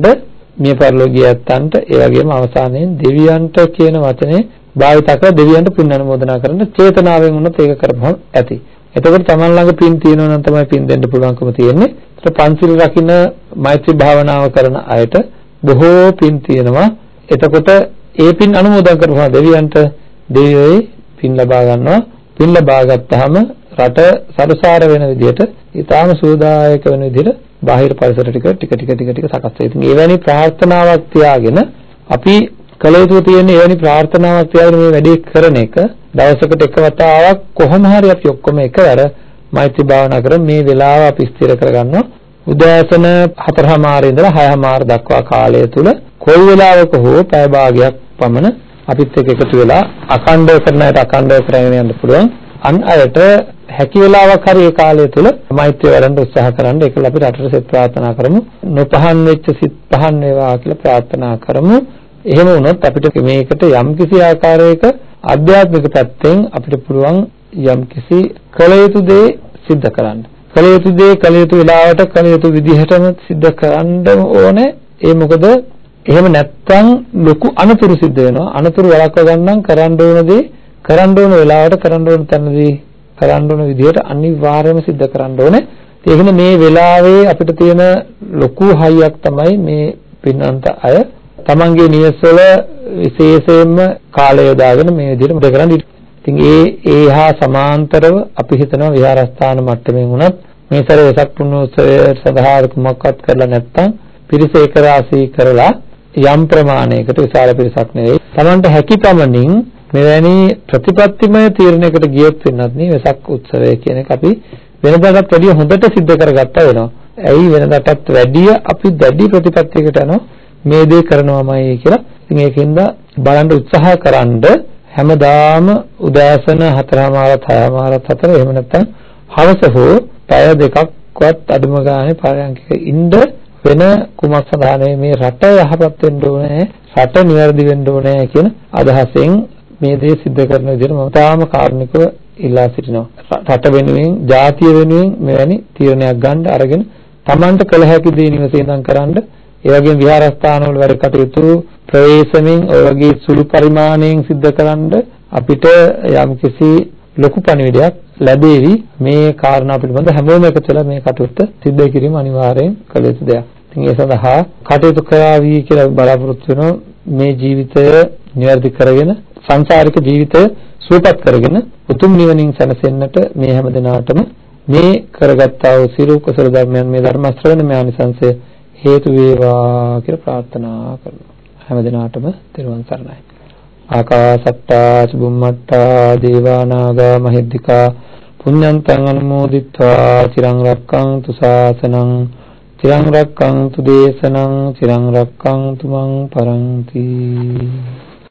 මිය පරලෝකීය ඇත්තන්ට ඒ වගේම අවසානයේ දෙවියන්ට කියන වචනේ භාවිත කර දෙවියන්ට පුණ්‍ය අනුමෝදනා කරන්න චේතනාවෙන් වුණත් ඒක කරපුවම ඇති. එතකොට Taman ළඟ පින් තියෙනවා නම් තමයි පින් දෙන්න පුළුවන්කම තියෙන්නේ. ඒත් පංචිල් රකින්න මෛත්‍රී භාවනාව කරන අයට බොහෝ පින් තියෙනවා. එතකොට ඒ පින් අනුමෝදන් කරපුවා දෙවියන්ට දෙවියෝයි පින් ලබා ගන්නවා. පින් ලබා ගත්තාම රට සරසාර වෙන විදිහට ඊටාම සූදායක වෙන විදිහට බාහිර පරිසර ටික ටික ටික ටික ටික සකස් වෙයි. ඉතින් එවැනි ප්‍රාර්ථනාවක් තියාගෙන අපි කළ යුතු තියෙන එවැනි ප්‍රාර්ථනාවක් තියාගෙන මේ වැඩේ කරන එක දවසකට එක වතාවක් කොහොම හරි අපි ඔක්කොම එකවර මෛත්‍රී භාවනා කරමු මේ වෙලාව අපි ස්ථිර කරගන්නවා. උදෑසන 4:00 ඉඳලා 6:00 දක්වා කාලය තුල කොයි වෙලාවක හෝ පැය භාගයක් පමණ අපිත් එක්ක එකතු වෙලා අඛණ්ඩව කරන අයට අඛණ්ඩව කරගෙන යන්න පුළුවන්. අන් අයට හැකි වෙලාවක් හරි ඒ කාලය තුල මෛත්‍රිය වඩන්න උත්සාහ කරන්න. ඒකල අපි රටට සෙත් ප්‍රාර්ථනා කරමු. නොපහන් වෙච්ච සිත් පහන් වේවා කියලා ප්‍රාර්ථනා කරමු. එහෙම වුණොත් අපිට මේකට යම්කිසි ආකාරයක ආධ්‍යාත්මික පැත්තෙන් අපිට පුළුවන් යම්කිසි කළ යුතු දේ සිද්ධ කරන්න. කළ යුතු දේ කළ යුතු වෙලාවට කළ යුතු විදිහටම සිද්ධ කරන්න ඕනේ. ඒ මොකද එහෙම නැත්තම් ලොකු අනතුරු සිද්ධ වෙනවා. අනතුරු වළක්ව ගන්නම් කරන්න ඕන දේ කරන්න ඕන වෙලාවට කරන්න ඕන තැනදී කරන්න ඕන විදිහට අනිවාර්යයෙන්ම සිද්ධ කරන්න ඕනේ. ඒ කියන්නේ මේ වෙලාවේ අපිට තියෙන ලොකු හයියක් තමයි මේ පින්නන්ත අය තමන්ගේ නිවසවල විශේෂයෙන්ම කාලය යොදාගෙන මේ විදිහට මුද කරන්නේ. ඉතින් ඒ ඒ හා සමාන්තරව අපි හිතනවා විහාරස්ථාන මට්ටමින් වුණත් මේ සැරේ වෙසක් පුණ්‍යෝත්සවය සඳහා කුමක්වත් කරලා නැත්නම් පිරිස එක රාශී කරලා යම් ප්‍රමාණයකට විශාල පිරිසක් නෙවෙයි තමන්ට හැකි පමණින් මෙවැනි ප්‍රතිපත්තිමය තීරණයකට ගියොත් වෙනත් නේ වෙසක් උත්සවය කියන එක අපි වෙනදාටත් වැඩිය හොඳට සිද්ධ කරගත්තා වෙනවා. ඇයි වෙනදාටත් වැඩිය අපි දැඩි ප්‍රතිපත්තියකට යනවා මේ දේ කරනවාමයි කියලා. ඉතින් ඒකින්ද බලන්න උත්සාහ කරන්ඩ හැමදාම උදෑසන 4:00මාරත් 6:00මාරත් අතර එහෙම නැත්නම් හවස හෝ පැය දෙකක්වත් අඩුම ගානේ පරයන්කක ඉන්න වෙන කුමක් සඳහා මේ රට යහපත් වෙන්න ඕනේ රට නිවැරදි වෙන්න ඕනේ කියන අදහසෙන් මේ දේ සිද්ධ කරන විදිහට මම තාම කාරුණිකව ඉල්ලා සිටිනවා. රට වෙනුවෙන්, ජාතිය වෙනුවෙන් මෙවැනි තීරණයක් ගන්න අරගෙන Tamanට කළ හැකි දේ නිවසේඳන් කරන්න ඒ වගේම විහාරස්ථානවල වැඩ කටයුතු ප්‍රවේශමෙන් ඔය වගේ සුළු පරිමාණයෙන් සිද්ධ කරන්න අපිට යම්කිසි ලොකු පණිවිඩයක් ලැබේවි මේ කාරණා පිළිබඳ හැමෝම එකතු වෙලා මේ කටයුත්ත සිද්ධ කිරීම අනිවාර්යෙන් කළ යුතු දෙයක්. ඉතින් ඒ සඳහා කටයුතු කරાવી කියලා බලාපොරොත්තු වෙනවා මේ ජීවිතය નિවැරදි කරගෙන සංසාරික ජීවිතය සුවපත් කරගෙන උතුම් නිවනින් සැනසෙන්නට මේ හැම දිනාටම මේ කරගත්තා වූ සියලු කුසල ධර්මයන් මේ ධර්ම ශ්‍රවණ ඥානිසංසය හේතු වේවා කියලා ප්‍රාර්ථනා කරනවා. හැම දිනාටම තෙරුවන් සරණයි. ආකාසට්ටා චුම්මට්ටා දේවා නාග මහිද්దికා පුඤ්ඤන්තං අනුමෝදිත්වා චිරං රක්ඛන්තු ශාසනං චිරං රක්ඛන්තු දේශනං චිරං රක්ඛන්තු මං පරන්ති।